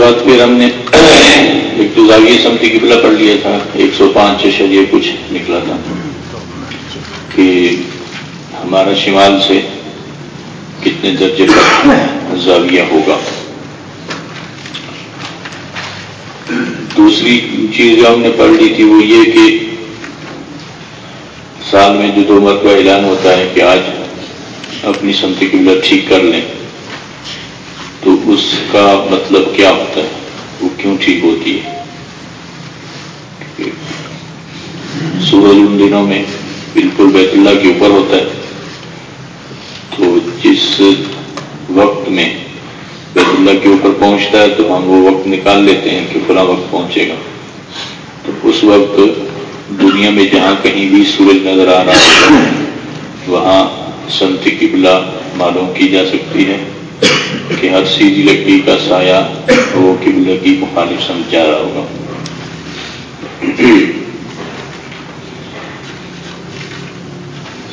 بعد پھر ہم نے ایک تو زاویہ سمتی قبلہ پڑھ لیا تھا، ایک سو پانچ شریع کچھ نکلا تھا۔ کہ ہمارا شمال سے کتنے درجے پر زاویہ ہوگا۔ دوسری چیز جو ہم نے پڑھ لی تھی وہ یہ کہ سال میں جو دو مرتبہ اعلان ہوتا ہے کہ آج اپنی سمتی قبلہ ٹھیک کر لیں۔ کا مطلب کیا ہوتا ہے؟ وہ کیوں ٹھیک ہوتی ہے؟ سورج ان دنوں میں بالکل بیت اللہ کے اوپر ہوتا ہے۔ تو جس وقت میں بیت اللہ کے اوپر پہنچتا ہے، تو ہم وہ وقت نکال لیتے ہیں کہ فلاں وقت پہنچے گا۔ تو اس وقت دنیا میں جہاں کہیں بھی سورج نظر آ رہا ہے وہاں سنت قبلہ معلوم کی جا سکتی ہے۔ کہ ہر سیدھی لکڑی کا سایہ وہ قبلہ کی مخالف سمجھ رہا ہوگا۔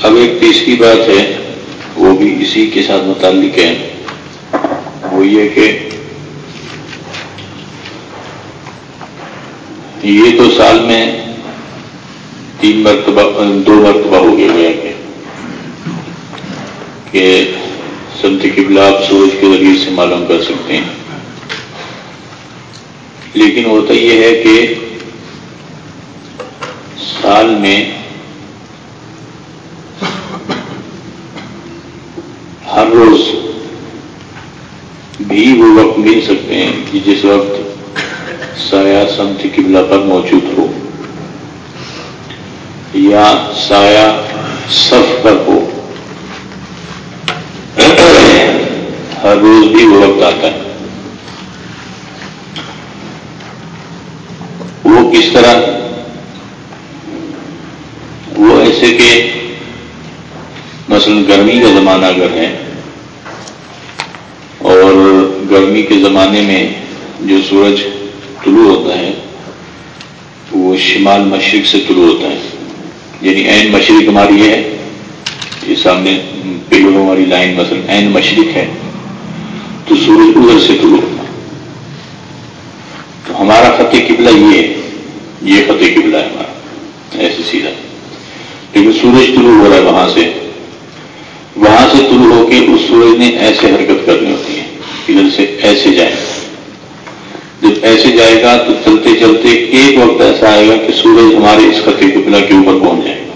اب ایک تیسری بات ہے، وہ بھی اسی کے ساتھ متعلق ہے۔ وہ یہ کہ یہ تو سال میں تین مرتبہ، دو مرتبہ ہو گیا ہوا کہ سمت قبلہ آپ سورج کے ذریعے سے معلوم کر سکتے ہیں۔ لیکن ہوتا یہ ہے کہ سال میں ہر روز بھی وہ وقت مل سکتے ہیں کہ جس وقت سایہ سمت قبلہ پر موجود ہو یا سایہ صف پر ہو۔ ہر روز بھی وہ وقت آتا ہے۔ وہ کس طرح؟ وہ ایسے کہ مثلا گرمی کا زمانہ اگر ہے اور گرمی کے زمانے میں جو سورج طلوع ہوتا ہے وہ شمال مشرق سے طلوع ہوتا ہے۔ یعنی این مشرق ہماری ہے، یہ سامنے پیڑوں والی لائن مثلا این مشرق ہے۔ تو سورج ادھر سے طلوع ہوتا تو ہمارا فتح قبلہ یہ ہے، یہ فتح قبلہ ہے ہمارا۔ ایسے سیدھا۔ لیکن سورج طلوع ہو رہا ہے وہاں سے۔ وہاں سے طلوع ہو کے اس سورج نے ایسے حرکت کرنی ہوتی ہے۔ ادھر سے ایسے جائے۔ گا جب ایسے جائے گا تو چلتے چلتے ایک وقت ایسا آئے گا کہ سورج ہمارے اس خطے قبلہ کے اوپر پہنچ جائے۔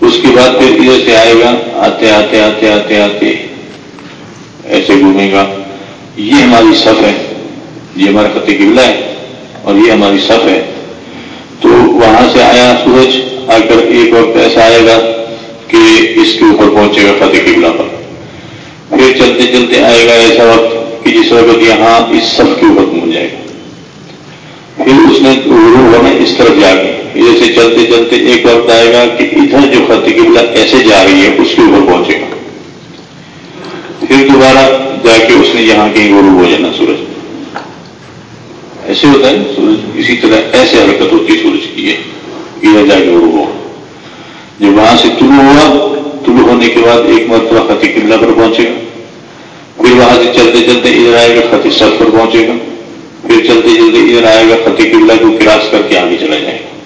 گا اس کے بعد پھر ادھر سے آئے گا، آتے آتے آتے آتے آتے۔ ایسے گھومے گا۔ یہ ہماری صف ہے۔ یہ ہمارا خطے قبلہ ہے اور یہ ہماری صف ہے۔ تو وہاں سے آیا سورج۔ آ کر ایک وقت ایسا آئے گا کہ اس کے اوپر پہنچے گا فتح قبلہ پر۔ پھر چلتے چلتے آئے گا ایسا وقت کہ جس وقت یہاں اس صف کے اوپر پہنچ جائے گا۔ پھر اس نے ہونا اس طرف جا کے ادھر سے چلتے چلتے ایک وقت آئے گا کہ ادھر جو فتح قبلہ ایسے جا رہی ہے، اس کے اوپر پہنچے گا۔ پھر دوبارہ جا کے اس نے یہاں کہیں غروب ہو جانا سورج۔ ایسے ہوتا ہے سورج، اسی طرح ایسے حرکت ہوتی ہے سورج کی ہے ادھر جا کے غروب ہو۔ جب وہاں سے طلوع ہوا، طلوع ہونے کے بعد ایک مرتبہ خطی قبلہ پر پہنچے گا۔ پھر وہاں سے چلتے چلتے ادھر آئے گا خطی سب پر پہنچے گا۔ پھر چلتے چلتے ادھر آئے گا خطی قبلہ کو کراس کر کے آگے چلا جائے گا۔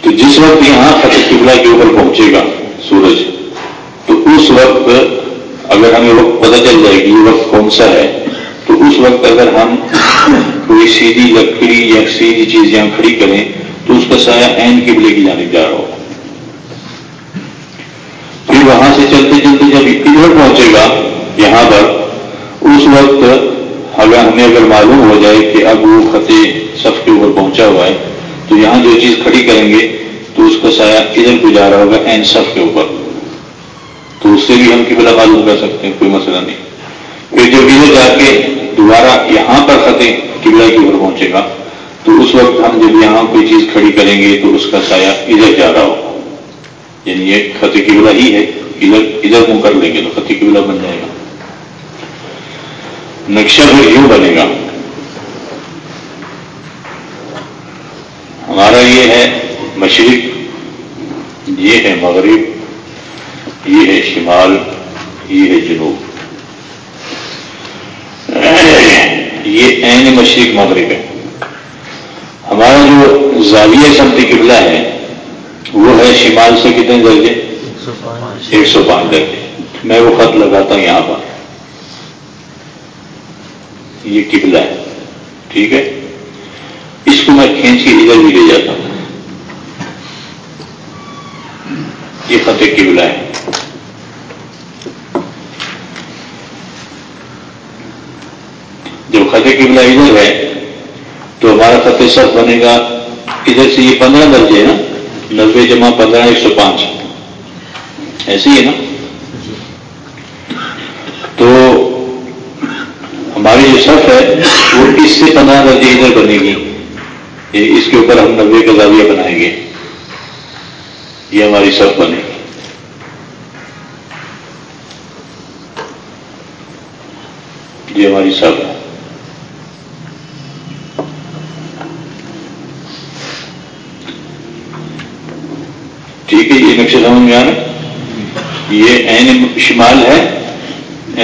تو جس وقت یہاں خطی قبلہ کے اوپر پہنچے گا سورج تو اس وقت اگر ہمیں وقت پتہ چل جائے گی یہ وقت کون سا ہے، تو اس وقت اگر ہم کوئی سیدھی لکڑی یا سیدھی چیز یہاں کھڑی کریں، تو اس کا سایہ این قبلے کی جانب جا رہا ہوگا۔ پھر وہاں سے چلتے چلتے جب ادھر پہنچے گا، یہاں پر، اس وقت اگر ہمیں اگر معلوم ہو جائے کہ اب وہ خطے صف کے اوپر پہنچا ہوا ہے، تو یہاں جو چیز کھڑی کریں گے، تو اس کا سایہ ادھر کو جا رہا ہوگا این صف کے اوپر۔ تو اس سے بھی ہم قبلہ معلوم کر سکتے ہیں، کوئی مسئلہ نہیں۔ پھر جب ادھر جا کے دوبارہ یہاں پر خطے قبلہ کے اوپر پہنچے گا، تو اس وقت ہم جب یہاں کوئی چیز کھڑی کریں گے، تو اس کا سایہ ادھر جا رہا ہوگا۔ یعنی یہ خطی قبلہ ہی ہے، ادھر ادھر منہ کر لیں گے تو خطی قبلہ بن جائے گا۔ نقشہ پھر یوں بنے گا۔ ہمارا یہ ہے مشرق، یہ ہے مغرب۔ یہ ہے شمال، یہ ہے جنوب۔ یہ عین مشرق مغرب ہے۔ ہمارا جو زاویہ سمتی قبلہ ہے، وہ ہے شمال سے کتنے درجے؟ ایک سو پانچ درجے۔ میں وہ خط لگاتا ہوں یہاں پر۔ یہ قبلہ ہے، ٹھیک ہے؟ اس کو میں کھینچ کے ادھر بھی لے جاتا ہوں۔ یہ فتح قبلہ ہے جب فتح قبلہ ادھر ہے، تو ہمارا فتح سب بنے گا ادھر سے یہ پندرہ درجے نا نبے جمع پندرہ، ایک سو پانچ۔ ایسے ہی ہے نا؟ تو ہماری جو صف ہے، وہ اس سے پندرہ درجے ادھر بنے گی۔ اس کے اوپر ہم نبے کا زاویہ بنائیں گے۔ یہ ہماری صف بنے گی یہ ہماری صف ہے ٹھیک ہے، یہ نقشہ سمجھ میں آ رہا یہ این شمال ہے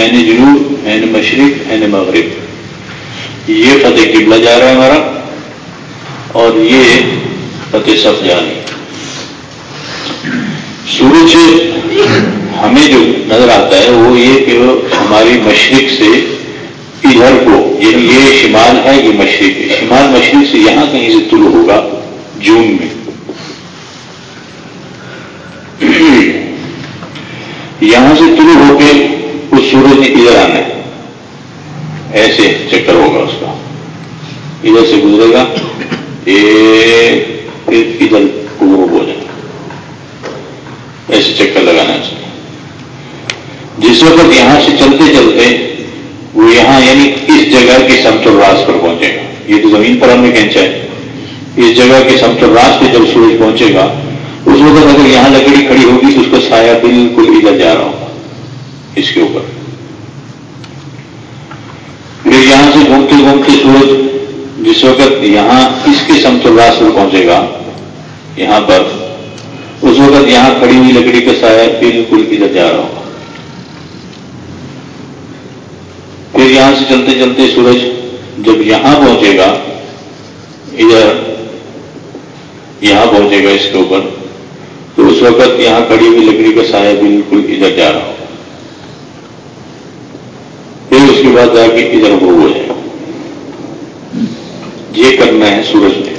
این جنوب این مشرق این مغرب۔ یہ فتح قبلہ جا رہا ہے ہمارا، اور یہ فتح صف جا رہی سورج ہمیں جو نظر آتا ہے وہ یہ کہ ہماری مشرق سے ادھر کو یعنی یہ شمال ہے، یہ مشرق ہے۔ شمال مشرق سے یہاں کہیں سے طلوع ہوگا جون میں۔ یہاں سے طلوع ہو کے اس سورج نے ادھر آنا ہے۔ ایسے چکر ہوگا اس کا۔ ادھر سے گزرے گا۔ پھر ادھر غروب ہو جائے ایسے چکر لگانا چاہیے۔ جس وقت یہاں سے چلتے چلتے وہ یہاں یعنی اس جگہ کے سمتل راس پر پہنچے گا۔ یہ تو زمین پر ہمیں کھینچا ہے۔ اس جگہ کے سمتل راس پہ جب سورج پہنچے گا، اس وقت اگر یہاں لکڑی کھڑی ہوگی تو اس کا سایہ بالکل ادھر جا رہا ہوگا۔ اس کے اوپر۔ پھر یہاں سے گھومتے گھومتے سورج جس وقت یہاں اس کے سمتل راس پر پہنچے گا، یہاں پر اس وقت یہاں کھڑی ہوئی لکڑی کا سایہ بالکل ادھر جا رہا ہوگا۔ پھر یہاں سے چلتے چلتے سورج جب یہاں پہنچے گا، ادھر یہاں پہنچے گا اس کے اوپر، تو اس وقت یہاں کڑی ہوئی لکڑی کا سایہ بالکل ادھر جا رہا ہو پھر اس کے بعد جا کے ادھر وہ ہو جائے۔ یہ کرنا ہے سورج میں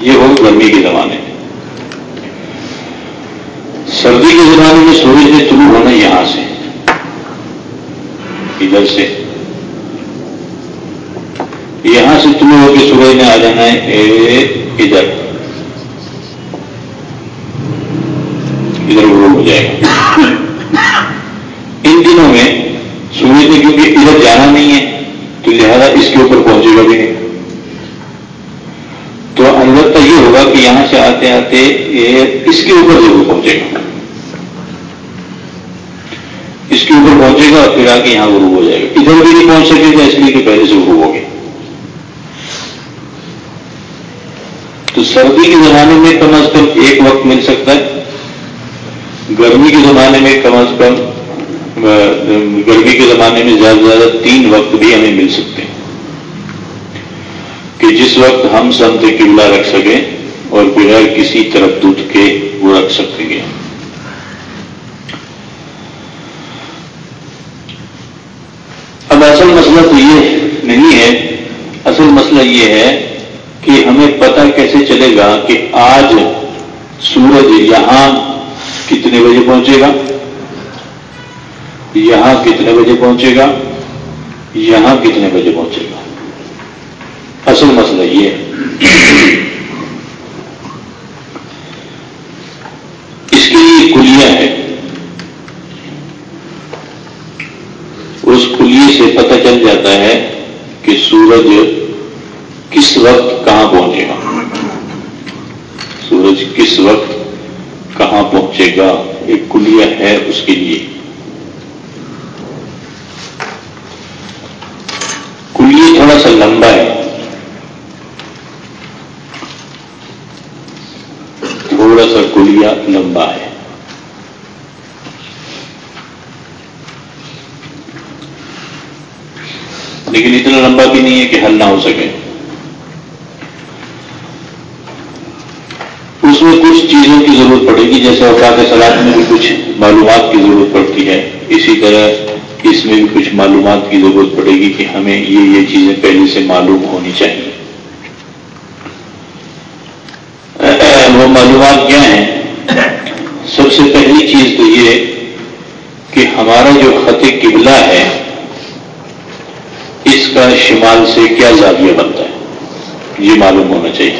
یہ ہو گرمی کے زمانے میں۔ سردی کے زمانے میں سورج نے شروع ہونا یہاں سے۔ ادھر سے۔ یہاں سے طلوع ہو کے سورج نے آ جانا ہے ادھر۔ ادھر غروب ہو جائے گا۔ ان دنوں میں سورج نے کیونکہ ادھر جانا نہیں ہے، تو لہذا اس کے اوپر پہنچے گا بھی نہیں۔ تو البتہ یہ ہوگا کہ یہاں سے آتے آتے اس کے اوپر ضرور پہنچے گا۔ اس کے اوپر پہنچے گا اور پھر آ کے یہاں غروب ہو جائے گا۔ ادھر بھی نہیں پہنچ سکے گا اس لیے کہ پہلے سے غروب ہو گیا تو سردی کے زمانے میں کم از کم ایک وقت مل سکتا ہے۔ گرمی کے زمانے میں کم از کم گرمی کے زمانے میں زیادہ سے زیادہ تین وقت بھی ہمیں مل سکتے ہیں۔ کہ جس وقت ہم سنت قبلہ رکھ سکیں اور بغیر کسی طرف دودھ کے وہ رکھ سکیں گے۔ اب اصل مسئلہ تو یہ نہیں ہے، اصل مسئلہ یہ ہے کہ ہمیں پتہ کیسے چلے گا کہ آج سورج یہاں کتنے بجے پہنچے گا، یہاں کتنے بجے پہنچے گا، یہاں کتنے بجے پہنچے گا۔ اصل مسئلہ یہ ہے۔ اس کے لیے کلیا ہے اس کلیے سے پتہ چل جاتا ہے کہ سورج کس وقت کہاں پہنچے گا۔ سورج کس وقت کہاں پہنچے گا، ایک کلیا ہے اس کے لیے۔ کلیے تھوڑا سا لمبا ہے۔ تھوڑا سا کلیا لمبا ہے۔ لیکن اتنا لمبا بھی نہیں ہے کہ حل نہ ہو سکے۔ اس میں کچھ چیزوں کی ضرورت پڑے گی، جیسے اوقات سلاد میں بھی کچھ معلومات کی ضرورت پڑتی ہے۔ اسی طرح اس میں بھی کچھ معلومات کی ضرورت پڑے گی کہ ہمیں یہ یہ چیزیں پہلے سے معلوم ہونی چاہیے۔ وہ معلومات کیا ہیں؟ سب سے پہلی چیز تو یہ کہ ہمارا جو خط قبلہ ہے اس کا شمال سے کیا زاویہ بنتا ہے؟ یہ معلوم ہونا چاہیے۔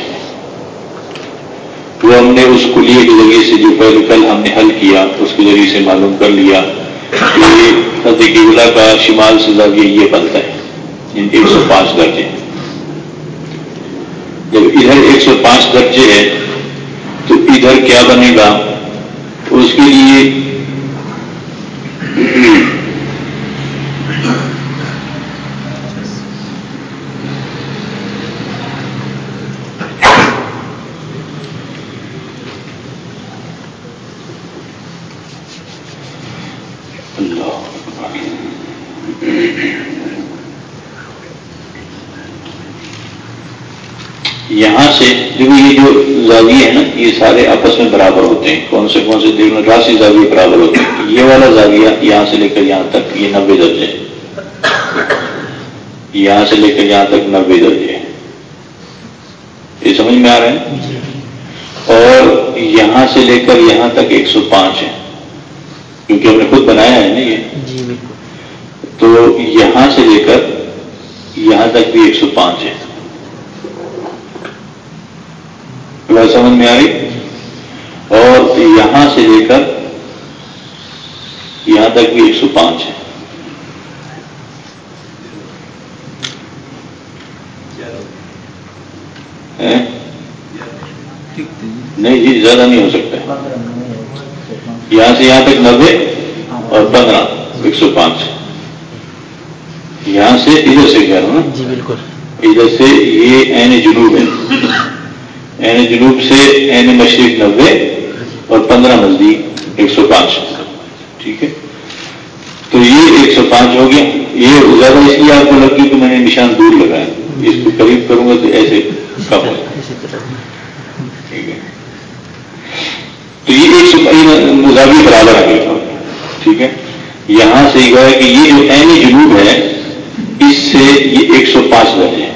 وہ ہم نے اس کلیے کے ذریعے سے جو پہلے کل ہم نے حل کیا، اس کے ذریعے سے معلوم کر لیا کہ قبلہ کا شمال سے زاویہ یہ بنتا ہے یعنی ایک سو پانچ درجے۔ جب ادھر ایک سو پانچ درجے ہے، تو ادھر کیا بنے گا؟ اس کے لیے یہاں سے دیکھو یہ جو زاویے ہیں نا یہ سارے آپس میں برابر ہوتے ہیں۔ کون سے کون سے؟ دیکھ راسی زاویے برابر ہوتے ہیں۔ یہ والا زاویہ یہاں سے لے کر یہاں تک یہ نبے درجے یہاں سے لے کر یہاں تک نبے درجے یہ سمجھ میں آ رہے ہیں۔ اور یہاں سے لے کر یہاں تک ایک سو پانچ ہے کیونکہ ہم نے خود بنایا ہے نا یہ۔ جی، تو یہاں سے لے کر یہاں تک بھی ایک سو پانچ ہے سمجھ میں آئی اور یہاں سے لے کر یہاں تک بھی ایک سو پانچ ہے نہیں جی زیادہ نہیں ہو سکتا یہاں سے یہاں تک نبے اور پندرہ ایک سو پانچ۔ یہاں سے ادھر سے کہہ رہا ہوں جی بالکل۔ ادھر سے یہ این جنوب ہے۔ این جنوب سے این مشرق نبے اور پندرہ نزدیک ایک سو پانچ۔ ٹھیک ہے؟ تو یہ ایک سو پانچ ہو گیا یہ زیادہ اس لیے آپ کو لگی کہ میں نے نشان دور لگایا۔ اس کو قریب کروں گا تو ایسے کم ہو۔ ٹھیک ہے؟ تو یہ ایک سو مذہبی برابر آ ہے ٹھیک ہے؟ یہاں سے یہ ہے کہ یہ جو این جنوب ہے، اس سے یہ ایک سو پانچ درجے۔ ہیں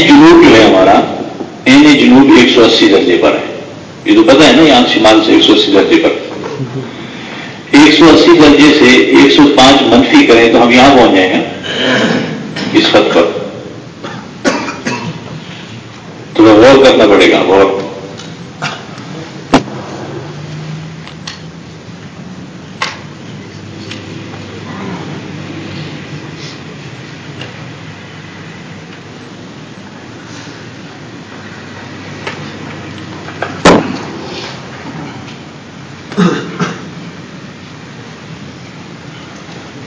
جنوب جو ہے ہمارا، این جنوب ایک سو اسی درجے پر ہے۔ یہ تو پتا ہے نا، یہاں شمال سے ایک سو اسی درجے پر۔ ایک سو اسی درجے سے ایک سو پانچ منفی کریں تو ہم یہاں پہنچ جائیں گے۔ اس خط پر۔ تو غور کرنا پڑے گا، غور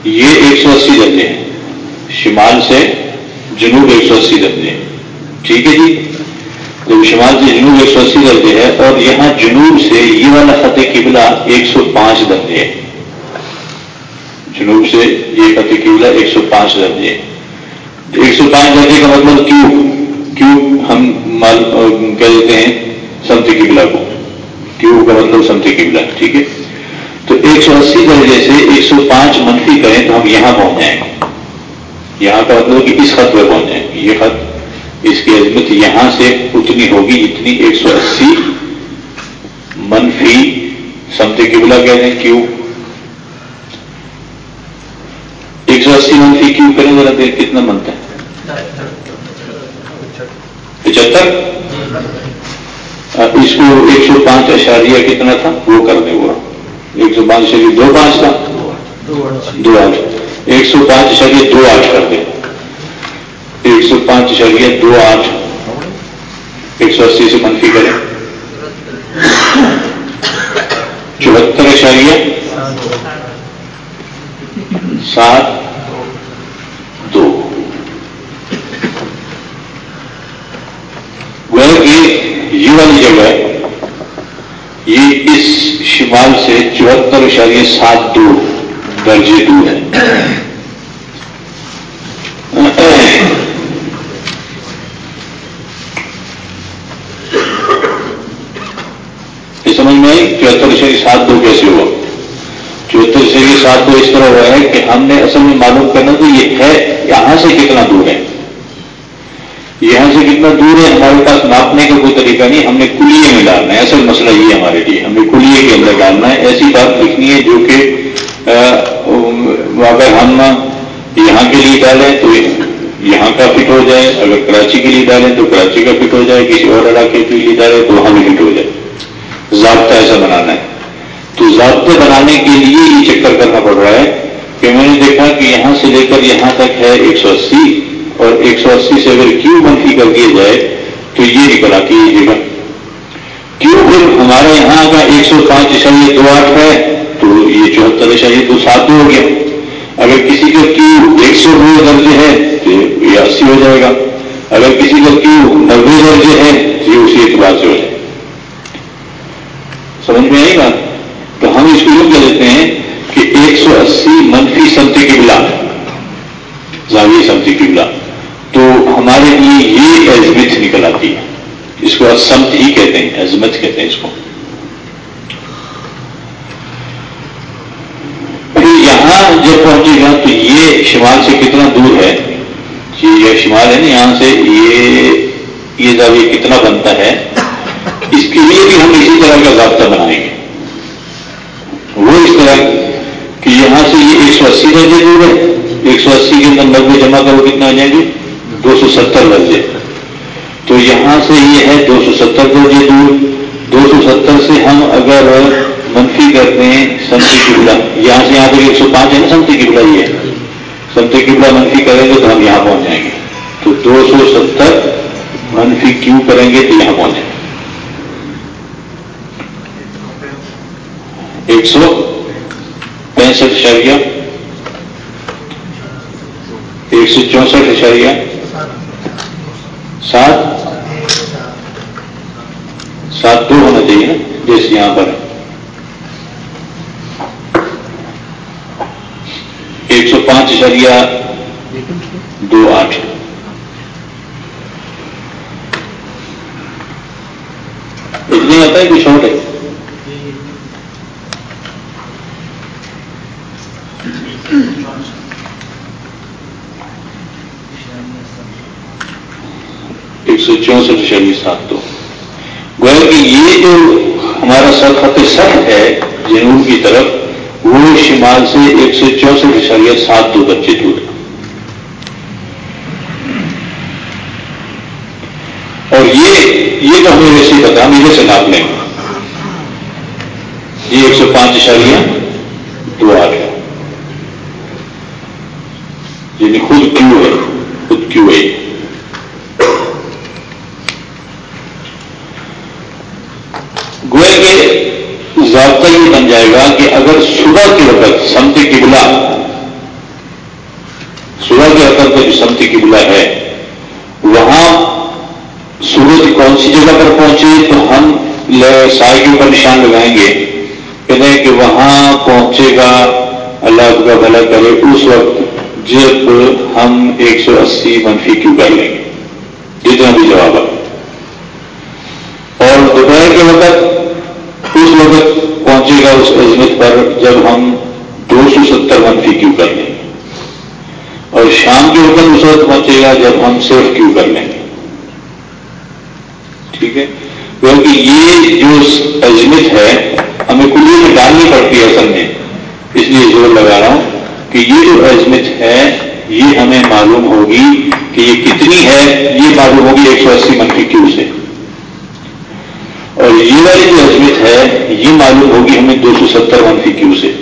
یہ ایک سو اسی درجے ہیں شمال سے جنوب ایک سو اسی درجے۔ ٹھیک ہے جی؟ تو شمال سے جنوب ایک سو اسی درجے ہے اور یہاں جنوب سے یہ والا فتح قبلہ ایک سو پانچ درجے ہے۔ جنوب سے یہ فتح قبلہ ایک سو پانچ درجے۔ ایک سو پانچ درجے کا مطلب کیوں؟ کیوں ہم مال کہہ دیتے ہیں سمت قبلہ کو۔ کیوں کا مطلب سمت قبلہ؟ ٹھیک ہے؟ تو ایک سو اسی درجے سے ایک سو پانچ منفی کریں تو ہم یہاں پہنچ جائیں۔ گے یہاں کا مطلب کہ اس خط پہ پہنچ جائیں گے یہ خط اس کی عظمت یہاں سے اتنی ہوگی جتنی ایک سو اسی منفی سمتے کبلا کہہ دیں کیوں؟ ایک سو اسی منفی کیوں کریں؟ ذرا دیر کتنا بنتا ہے۔ پچہتر؟ اس کو ایک سو پانچ اشاریہ کتنا تھا؟ وہ کر دیں وہ۔ ایک سو پانچ شریف دو پانچ کا دو آٹھ۔ ایک سو پانچ شریف دو آٹھ کر دیں ایک سو پانچ شریعت دو آٹھ۔ ایک سو اسی سے منفی کریں۔ چوہتر اشاریہ سات۔ دو۔ وہ یہ والی جگہ یہ اس شمال سے چوہتر اشاریہ سات دو۔ درجے دور ہے سمجھ میں آئی؟ چوہتر سے سات دو کیسے ہوا؟ چوہتر سے سات دو اس طرح ہوا ہے کہ ہم نے اصل میں معلوم کرنا تو یہ ہے، یہاں سے کتنا دور ہے۔ یہاں سے کتنا دور ہے، ہمارے پاس ناپنے کا کوئی طریقہ نہیں، ہم نے کلیے میں ڈالنا ہے۔ اصل مسئلہ یہ ہمارے لیے، ہم نے کلیے کے اندر ڈالنا ہے۔ ایسی بات لکھنی ہے جو کہ اگر ہم یہاں کے لیے ڈالیں تو یہاں کا فٹ ہو جائے، اگر کراچی کے لیے ڈالیں تو کراچی کا فٹ ہو جائے، کسی اور علاقے کے لیے ڈالیں تو وہاں بھی فٹ ہو جائے ضابطہ ایسا بنانا ہے۔ تو ضابطے بنانے کے لیے یہ چکر کرنا پڑ رہا ہے کہ میں نے دیکھا کہ یہاں سے لے کر یہاں تک ہے ایک سو اسی اور ایک سو اسی سے اگر کیوں منفی کر دیا جائے تو یہ نکل آتی ہے یہ جگہ۔ کیوں پھر ہمارے یہاں کا ایک سو پانچ اشاریہ دو آٹھ ہے؟ تو یہ چوہتر اشاریہ دو سات ہو گیا اگر کسی کا کیوں ایک سو دو درجے ہے تو یہ اسی ہو جائے گا۔ اگر کسی کا کیوں نبے درجے ہے تو یہ اسی اعتبار سے ہو جائے گا۔ سمجھ میں آئے گا تو ہم اس کو یوں کہہ دیتے ہیں کہ ایک سو اسی منفی سمتی کی بلا۔ زاویہ سمتی کی بلا۔ تو ہمارے لیے یہ ایزمت نکل آتی ہے۔ اس کو اسمت ہی کہتے ہیں، عظمت کہتے ہیں اس کو پھر یہاں جب پہنچے گا تو یہ شمال سے کتنا دور ہے؟ یہ شمال ہے نا یہاں سے یہ یہ زاویہ کتنا بنتا ہے؟ اس کے لیے بھی ہم اسی طرح کا ضابطہ بنائیں گے۔ وہ اس طرح کہ یہاں سے یہ ایک سو اسی درجے دور ہے۔ ایک سو اسی کے اندر نبے جمع کرو کتنا آ جائیں گے دو سو ستر درجے۔ تو یہاں سے یہ ہے دو سو ستر درجے دور۔ دو سو ستر سے ہم اگر منفی کرتے ہیں سمتی کی بلا یہاں سے یہاں تک ایک سو پانچ ہے نا سمتی کی بلا یہ ہے۔ سمتی کی بلا منفی کریں گے تو ہم یہاں پہنچ جائیں گے۔ تو دو سو ستر منفی کیوں کریں گے تو یہاں پہنچ جائیں گے۔ ایک سو پینسٹھ اشاریہ ایک سو چونسٹھ اشاریہ سات۔ سات دو ہونا چاہیے نا جیسے یہاں پر۔ ایک سو پانچ اشاریہ دو آٹھ۔ اتنی آتا ہے کہ چھوٹ ہے ایک سو چونسٹھ اشاریہ سات دو گویا کہ یہ جو ہمارا خط سخت ہے جنوب کی طرف وہ شمال سے ایک سو چونسٹھ اشاریہ سات دو بچے دور اور یہ یہ تو ہمیں ویسے پتا ہم ادھر سے ناپ لیں۔ گے یہ ایک سو پانچ اشاریہ دو آٹھ ہے یعنی خود کیوں ہے؟ خود کیوں ہے؟ ضابطہ یہ بن جائے گا کہ اگر صبح کے وقت سمتی کی بلا صبح کے وقت جو سمتی کی بلا ہے، وہاں سورج کون سی جگہ پر پہنچے؟ تو ہم سائے کے اوپر نشان لگائیں گے کہتے ہیں کہ وہاں پہنچے گا۔ اللہ کا بھلا کرے، اس وقت جب ہم ایک سو اسی منفی کیوں کر لیں گے؟ جتنا بھی جواب ہے اور دوپہر کے وقت، اس وقت پہنچے گا اس عظمت پر جب ہم دو سو ستر منفی کیوں کر لیں گے اور شام کے وقت اس وقت پہنچے گا جب ہم صرف کیوں کر لیں گے۔ ٹھیک ہے؟ کیونکہ یہ جو عظمت ہے، ہمیں کلی میں ڈالنی پڑتی ہے اصل میں۔ اس لیے زور لگا رہا ہوں کہ یہ جو عظمت ہے، یہ ہمیں معلوم ہوگی کہ یہ کتنی ہے، یہ معلوم ہوگی ایک سو اسی منفی کیوں سے۔ اور یہ والی جو حیثیت ہے، یہ معلوم ہوگی ہمیں دو سو ستر منفی کیو سے۔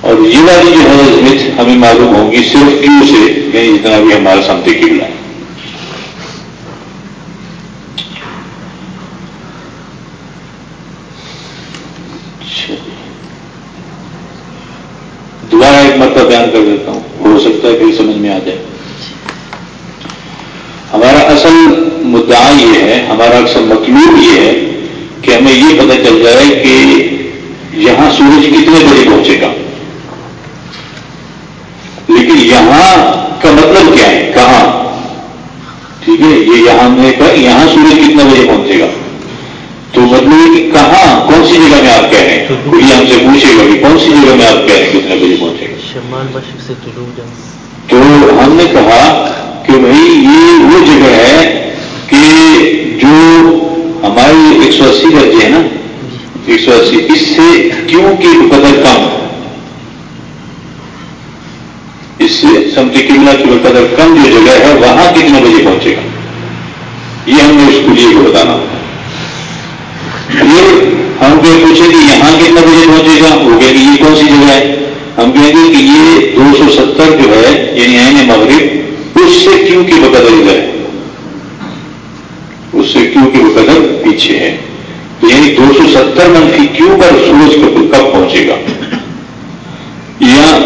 اور یہ والی جو ہے حیثیت ہمیں معلوم ہوگی صرف کیو سے یعنی جتنا بھی ہمارا سمتے کی بلا دوبارہ ایک مرتبہ بیان کر دیتا ہوں ہو سکتا ہے کہ سمجھ میں آ جائے ہمارا اصل مدعا یہ ہے ہمارا اکثر مطلوب یہ ہے کہ ہمیں یہ پتہ چل جائے کہ یہاں سورج کتنے بجے پہنچے گا۔ لیکن یہاں کا مطلب کیا ہے؟ کہاں؟ ٹھیک ہے یہ یہاں نے کہا یہاں سورج کتنے بجے پہنچے گا؟ تو مطلب کہ کہاں کون سی جگہ میں آپ کہہ رہے ہیں؟ کوئی ہم سے پوچھے گا کہ کون سی جگہ میں آپ کہہ رہے ہیں کتنے بجے پہنچے گا؟ تو ہم نے کہا کہ بھائی یہ وہ جگہ ہے کہ جو ہماری ایک سو اسی درجے ہے نا؟ ایک سو اسی۔ اس سے کیوں کی قدر کم؟ اس سے سمجھے قبلہ کی قدر کم جو جگہ ہے، وہاں کتنے بجے پہنچے گا؟ یہ ہم نے اس کو لیے بتانا۔ ہوگا پھر ہم کو پوچھیں کہ یہاں کتنا بجے پہنچے گا؟ وہ کہ یہ کون سی جگہ ہے؟ ہم کہیں گے کہ یہ دو سو ستر جو ہے یعنی این مغرب، اس سے کیوں کی بقدر ادھر ہے؟ اس سے کیوں کی بقدر پیچھے ہے یعنی دو سو ستر منفی کیوں پر سورج کب پہنچے گا؟ یا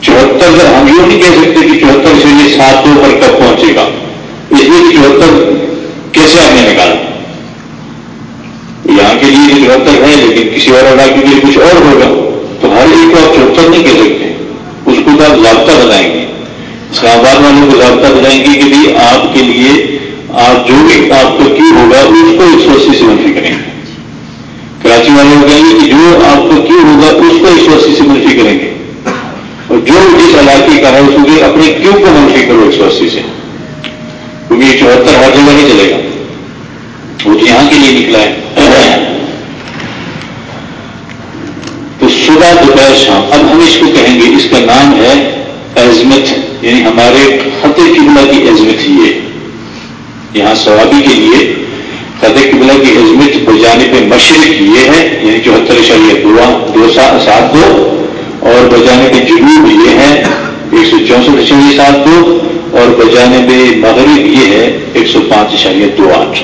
چوہتر ہم یوں نہیں کہہ سکتے کہ چوہتر سے یہ سات دو پر کب پہنچے گا، اس لیے چوہتر کیسے آپ نے نکالا؟ یہاں کے لیے چوہتر ہے، لیکن کسی اور علاقے کے لیے کچھ اور ہوگا۔ تو ہر ایک کو آپ چوہتر نہیں کہہ سکتے۔ اس کو تو آپ ضابطہ بتائیں گے۔ اسلام آباد والوں کو ضابطہ بتائیں گے کہ بھائی آپ کے لیے آپ جو بھی آپ کو کیوں ہوگا، اس کو ایک سو اسی سے منفی کریں گے۔ کراچی والے کو کہیں گے کہ جو آپ کو کیوں ہوگا، اس کو ایک سو اسی سے منفی کریں گے۔ اور جو جس علاقے کا ہے، اس کو اپنے کیوں کو منفی کرو ایک سو اسی سے؟ کیونکہ یہ چوہتر ہر جگہ نہیں چلے گا۔ وہ تو یہاں کے لیے نکلا ہے۔ تو صبح، دوپہر، شام۔ اب ہم اس کو کہیں گے، اس کا نام ہے عزمت یعنی ہمارے خط قبلہ کی عزمت ہی یہاں سوابی کے لیے خط قبلہ کی عزمت بجانب مشرق یہ ہے یعنی چوہتر شریعت دعا دو سات دو، اور بجانب جنوب یہ ہے، ایک سو چونسٹھ اشاریہ سات دو، اور بجانب مغرب یہ ہے، ایک سو پانچ اشاریہ دو آٹھ۔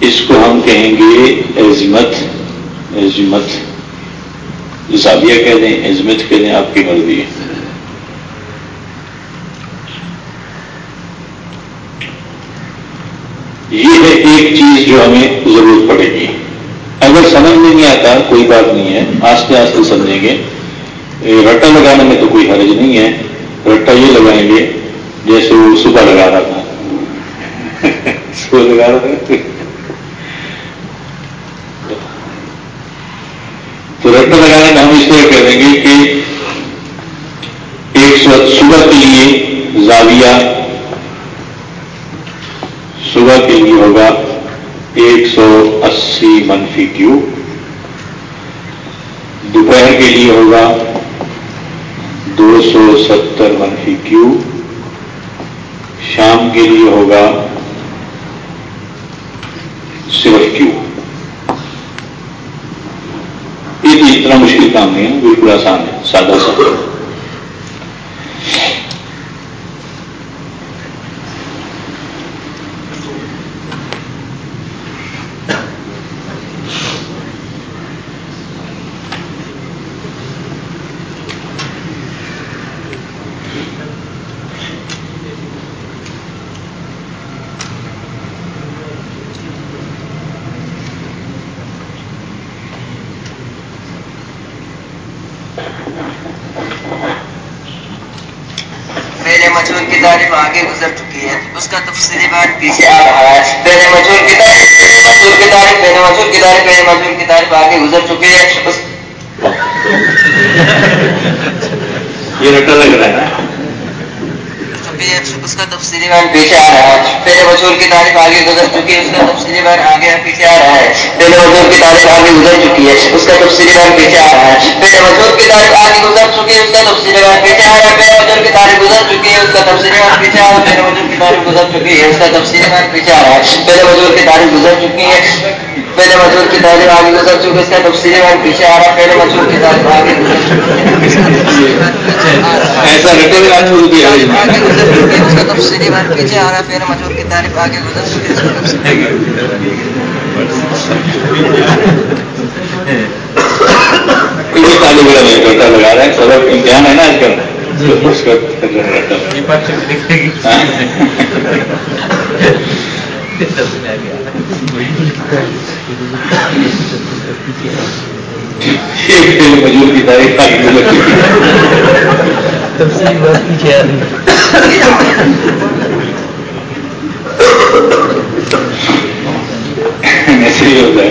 اس کو ہم کہیں گے عظمت عظمت۔ زاویہ کہہ دیں، عظمت کہہ دیں، آپ کی مرضی ہے۔ یہ ہے ایک چیز جو ہمیں ضرورت پڑے گی۔ اگر سمجھ میں نہیں آتا، کوئی بات نہیں ہے۔ آستے آستے سمجھیں گے۔ رٹا لگانے میں تو کوئی حرج نہیں ہے۔ رٹا یہ لگائیں گے جیسے وہ صبح لگا رہا تھا۔ صبح لگا رہا تھا۔ تو رٹا لگانے میں ہم اس طرح کہہ دیں گے کہ ایک سو صبح کے لیے زاویہ صبح کے لیے ہوگا ایک سو اسی منفی کیو۔ دوپہر کے لیے ہوگا دو سو ستر منفی کیو۔ شام کے لیے ہوگا صرف کیو۔ یہ اتنا مشکل کام نہیں ہے، بالکل آسان ہے، سادہ سا۔ تفصیلی بیان پیچھے آ رہا ہے؟ پہلے مجھول کی تاریخ مجھول کی تاریخ پہلے مجھول کی تاریخ پہلے مجھول کی تاریخ آگے گزر چکی ہے۔ یہ رٹا لگ رہا ہے۔ اس کا تفصیلی بیان پیچھے آ رہا ہے۔ پہلے مجھول کی تاریخ آگے گزر چکی ہے اس کا تفصیلی بیان آگے پیچھے آ رہا ہے۔ پہلے مجھول کی تاریخ آگے گزر چکی ہے اس کا تفصیلی بیان پیچھے آ رہا ہے۔ پہلے مجھول کی تاریخ آگے گزر چکی ہے اس کا تفصیلی بیان پیچھے آ رہا ہے۔ پہلے مجھول کی تاریخ گزر چکی ہے اس کا تفصیلی بیان پیچھے آ رہا ہے۔ پہلے مجھول کی تاریخ گزر چکی ہے اس کا تفصیلی بیان پیچھے آ رہا ہے۔ پہلے مجھول کی تاریخ گزر چکی ہے۔ پہلے مجھول کی تاریخ آگے گزر چکی ہے اس کا تفصیلی بیان پیچھے آ رہا ہے پہلے کی تاریخ آگے ایسا رٹے اس کا تفصیلی پیچھے آ رہا ہے۔ پہلے مجھول کی تاریخ آگے گزر تعلق نہیں ڈوٹا لگا رہے ہیں سبق امتحان ہے نا آج کل۔ اس کا مجور کی تاریخ ایسے ہی ہوتا ہے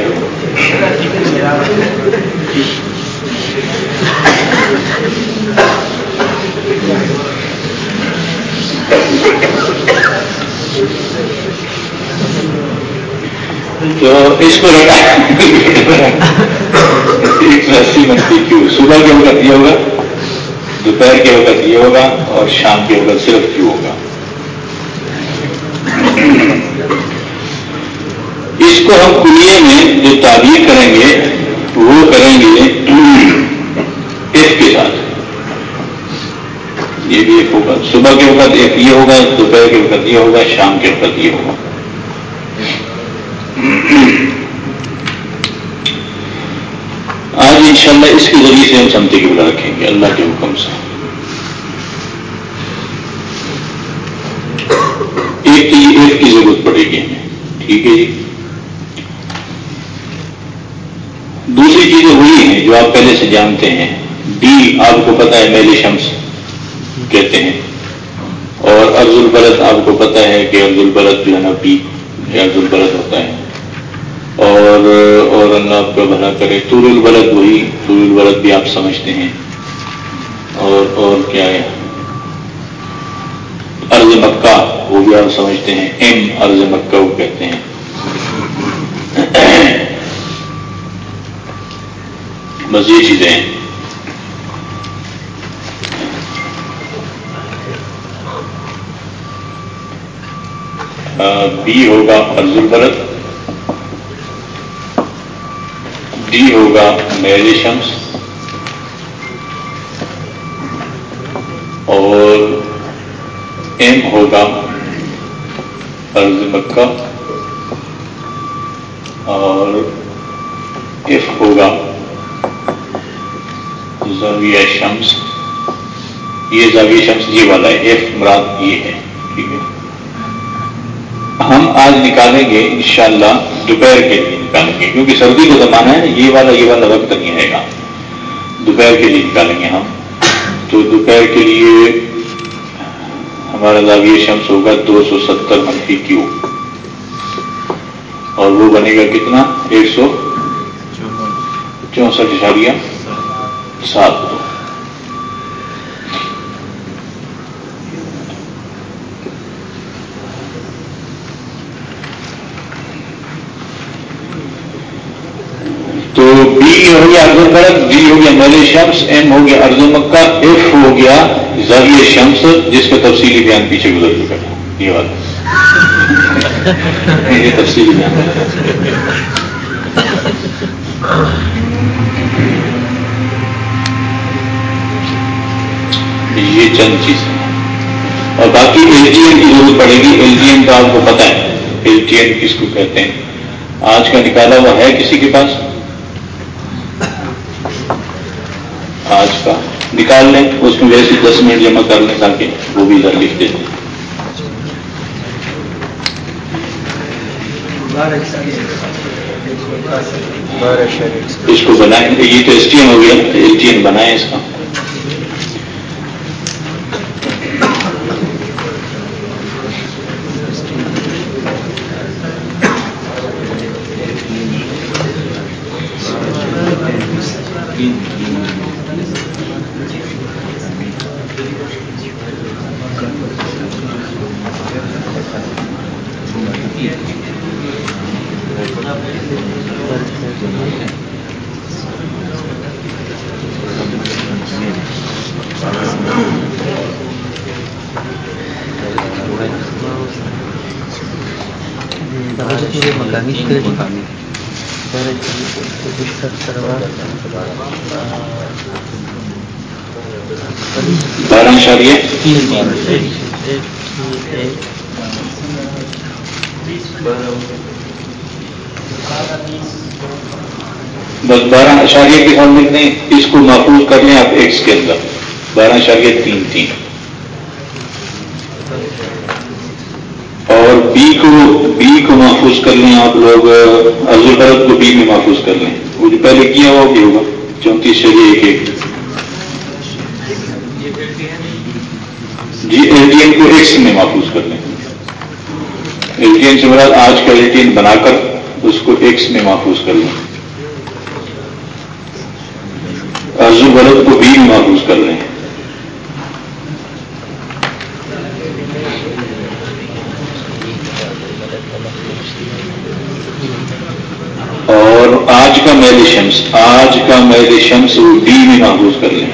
تو اس کو ایک سو اسی منفی کیوں؟ صبح کے وقت یہ ہوگا، دوپہر کے وقت یہ ہوگا اور شام کے وقت صرف کیوں ہوگا؟ اس کو ہم کلیے میں جو تعبیر کریں گے، وہ کریں گے ایف کے ساتھ۔ یہ بھی ایک ہوگا۔ صبح کے وقت ایک یہ ہوگا، دوپہر کے وقت یہ ہوگا، شام کے وقت یہ ہوگا۔ آج انشاءاللہ اس کے ذریعے سے ہم سمتے کی بلا رکھیں گے، اللہ کے حکم سے۔ ایک ایک کی ضرورت پڑے گی۔ ہمیں ٹھیک ہے جی۔ دوسری چیزیں وہی ہیں جو آپ پہلے سے جانتے ہیں۔ ڈی آپ کو پتا ہے میلی شمس کہتے ہیں۔ اور ارض البلد آپ کو پتا ہے کہ ارض البلد جو ہے نا پی ارض البلد ہوتا ہے۔ اور اور اللہ آپ کا بھلا کرے۔ تور البلد وہی تور البلد بھی آپ سمجھتے ہیں۔ اور اور کیا ہے؟ ارض مکہ وہ بھی آپ سمجھتے ہیں۔ ایم ارض مکہ وہ کہتے ہیں۔ مزید چیزیں ہیں۔ بی ہوگا ارض البلد ڈی ہوگا میری شمس، اور ایم ہوگا ارض مکہ اور ایف ہوگا زاویہ شمس۔ یہ زاویہ شمس یہ والا ہے، ایف مراد یہ ہے۔ آج نکالیں گے انشاءاللہ دوپہر کے لیے نکالیں گے، کیونکہ سردی کا زمانہ ہے، یہ والا یہ والا وقت نہیں رہے گا۔ دوپہر کے لیے نکالیں گے ہم۔ تو دوپہر کے لیے ہمارا زاویہ شمس ہوگا دو سو ستر منفی کیو۔ اور وہ بنے گا کتنا؟ ایک سو چونسٹھ۔ اشاریہ سات دو تو بی ہو گیا ارض البرد بی ہو گیا میل شمس، ایم ہو گیا ارض مکہ ایف ہو گیا زاویہ شمس، جس کا تفصیلی بیان پیچھے گزر چکا یہ والا یہ تفصیلی بیان۔ یہ چند چیزیں۔ اور باقی ایل ٹی جی این کی ضرورت پڑے گی۔ ایل ٹی جی این کا آپ کو پتا ہے۔ ایل ٹی جی این کس کو کہتے ہیں؟ آج کا نکالا ہوا ہے کسی کے پاس؟ آج کا۔ نکال لیں، اس میں ویسے دس منٹ جمع کر لیں تاکہ وہ بھی ادھر لکھ دیں اس کو بنائیں، یہ تو ایس ٹی ایم ہو گیا ایس ٹی ایم بنائیں اس کا۔ بارہ اشاریہ بس بارہ اشاریہ کے ساتھ لکھ اس کو محفوظ کر لیں، آپ ایکس کے اندر۔ بارہ اشاریہ تین تین۔ اور بی کو بی کو محفوظ کر لیں آپ لوگ ازل کو بی میں محفوظ کر لیں۔ وہ جو پہلے کیا وہ بھی ہوگا؟ چونتیس سے ایک ایک جی ایل ٹی این کو ایکس میں محفوظ کر لیں۔ ایل ٹی این سے مراد آج کا ایل ٹی این بنا کر اس کو ایکس میں محفوظ کر لیں۔ ارزو غلط کو بھی محفوظ کر لیں اور آج کا میل شمس، آج کا میل شمس وہ ڈی میں محفوظ کر لیں۔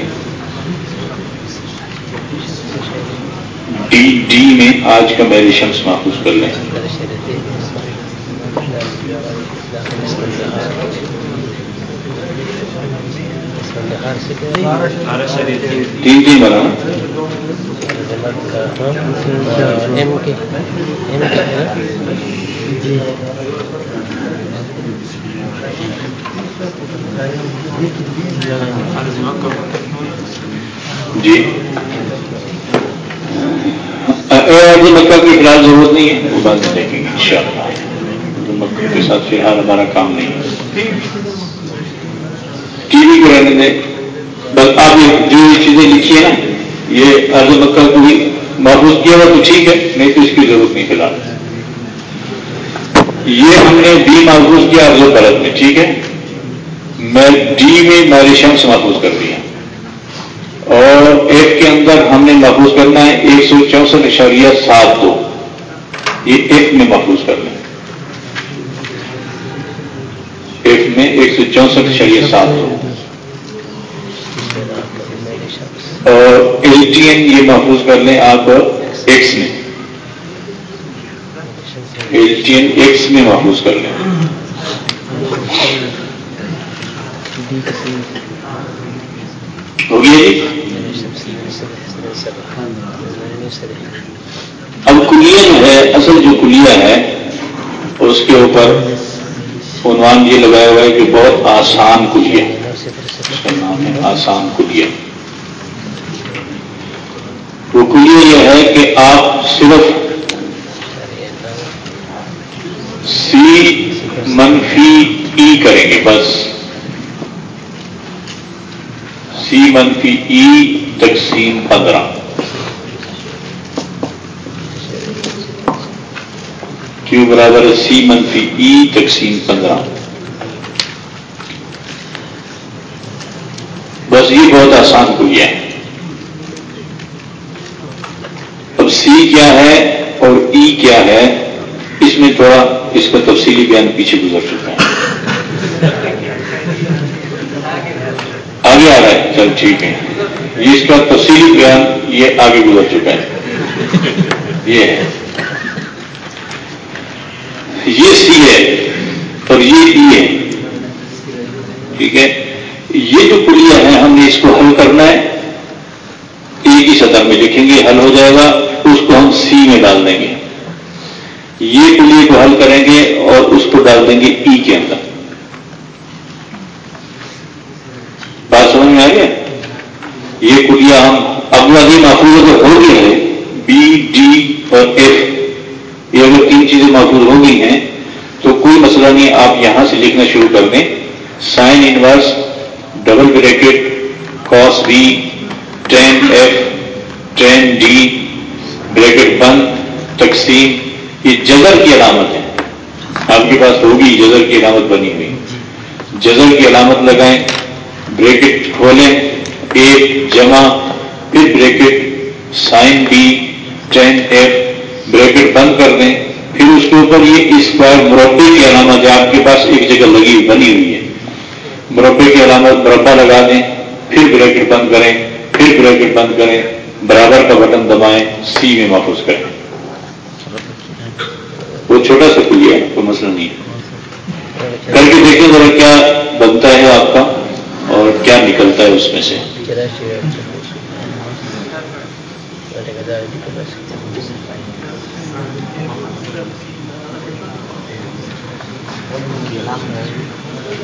ڈی ڈی میں آج کا میل شمس محفوظ کر لیں۔ تین تین بنا جی۔ مکہ کی فی الحال ضرورت نہیں ہے، وہ بات نہیں دیکھیں گے ان شاء اللہ مکہ کے ساتھ فی الحال ہمارا کام نہیں ہے۔ ٹی وی کو رہنے دیں۔ بس آپ جو یہ چیزیں لکھی ہیں نا، یہ ارض مکہ کو بھی محفوظ کیا ہوا تو ٹھیک ہے، نہیں تو اس کی ضرورت نہیں فی الحال۔ یہ ہم نے بی محفوظ کیا ارض بلد میں ٹھیک ہے؟ میں ڈی میں میری شمس محفوظ کر دیا۔ اور ایف کے اندر ہم نے محفوظ کرنا ہے ایک سو چونسٹھ اشاریہ سات دو۔ یہ ایف میں محفوظ کر لیں ایف میں ایک سو چونسٹھ اشاریہ سات دو۔ اور ایل ٹی این یہ محفوظ کر لیں آپ ایکس میں۔ ایل ایکس میں محفوظ کر لیں۔ ہو گیا اب کلیا جو ہے، اصل جو کلیا ہے، اس کے اوپر عنوان یہ لگایا ہوا ہے کہ بہت آسان کلیا اس کا نام ہے آسان کلیا وہ کلیا یہ ہے کہ آپ صرف سی منفی ای کریں گے، بس۔ سی منفی ای، تقسیم پندرہ۔ کیو برابر سی منفی ای، تقسیم پندرہ۔ بس یہ بہت آسان ہو گیا ہے۔ اب سی کیا ہے اور ای کیا ہے؟ اس میں تھوڑا اس کا تفصیلی بیان پیچھے گزر چکا ہے۔ آگے آ رہا ہے۔ چل ٹھیک ہے۔ یہ اس کا تفصیلی بیان یہ آگے گزر چکا ہے۔ یہ ہے۔ یہ سی ہے اور یہ ای ہے۔ ٹھیک ہے۔ یہ جو کڑیا ہے ہم نے اس کو حل کرنا ہے۔ ایک ہی سطح میں لکھیں گے، حل ہو جائے گا۔ اس کو ہم سی میں ڈال دیں گے۔ یہ کلیے کو حل کریں گے اور اس کو ڈال دیں گے ای کے اندر۔ بات سمجھ میں آ گیا یہ کلیا ہم اپنا بھی محفوظ اگر ہو گئی ہے بی ڈی اور ایف یہ اگر تین چیزیں محفوظ ہو گئی ہیں، تو کوئی مسئلہ نہیں، آپ یہاں سے لکھنا شروع کر دیں۔ Sine inverse, double bracket, cos B tan F tan D bracket بند، تقسیم یہ جزر کی علامت ہے۔ آپ کے پاس ہوگی جزر کی علامت بنی ہوئی۔ جزر کی علامت لگائیں، بریکٹ کھولیں، ایک جمع، پھر bracket, sine B tan F, bracket بند کر دیں۔ پھر اس کے اوپر یہ اسکوائر مربے کی علامت ہے۔ آپ کے پاس ایک جگہ لگی بنی ہوئی ہے۔ مربے کی علامت مربع لگا دیں، پھر بریکٹ بند کریں، پھر بریکٹ بند کریں۔ برابر کا بٹن دبائیں، سی میں محفوظ کریں۔ وہ چھوٹا سا کلیہ ہے، کوئی مسئلہ نہیں ہے۔ کر کے دیکھیں ذرا کیا بنتا ہے آپ کا اور کیا نکلتا ہے اس میں سے۔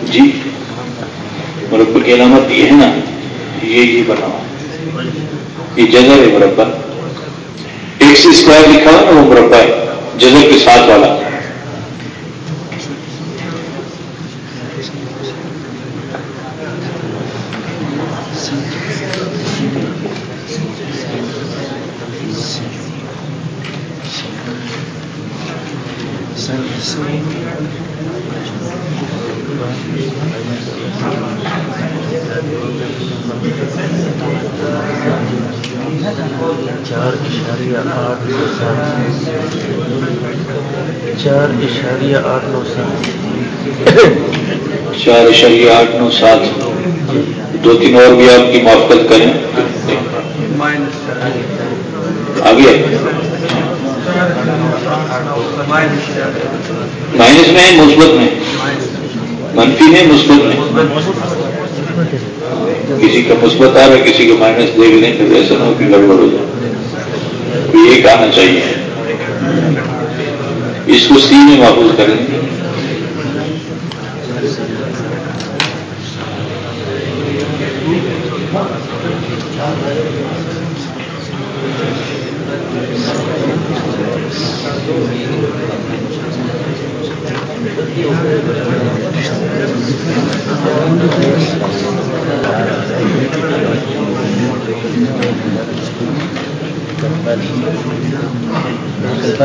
جی مربع کی علامت یہ ہے نا، یہ یہ بناؤ۔ یہ جگہ ہے مربع۔ ایک سے اسکوائر لکھا نا وہ مربع ہے۔ جزر کے ساتھ والا چار اشاریہ آٹھ نو سات چار اشاریہ آٹھ نو سات چار اشاریہ آٹھ نو سات دو تین اور بھی کریں آگے۔ مائنس میں ہے، مثبت میں۔ منفی میں مثبت میں۔ کسی کا مثبت آ رہا ہے کسی کا مائنس دیکھ لیں تو ایسا نہ ہو کہ گڑبڑ ہو جائے۔ یہ آنا چاہیے۔ اس کو سی میں محفوظ کریں۔ گے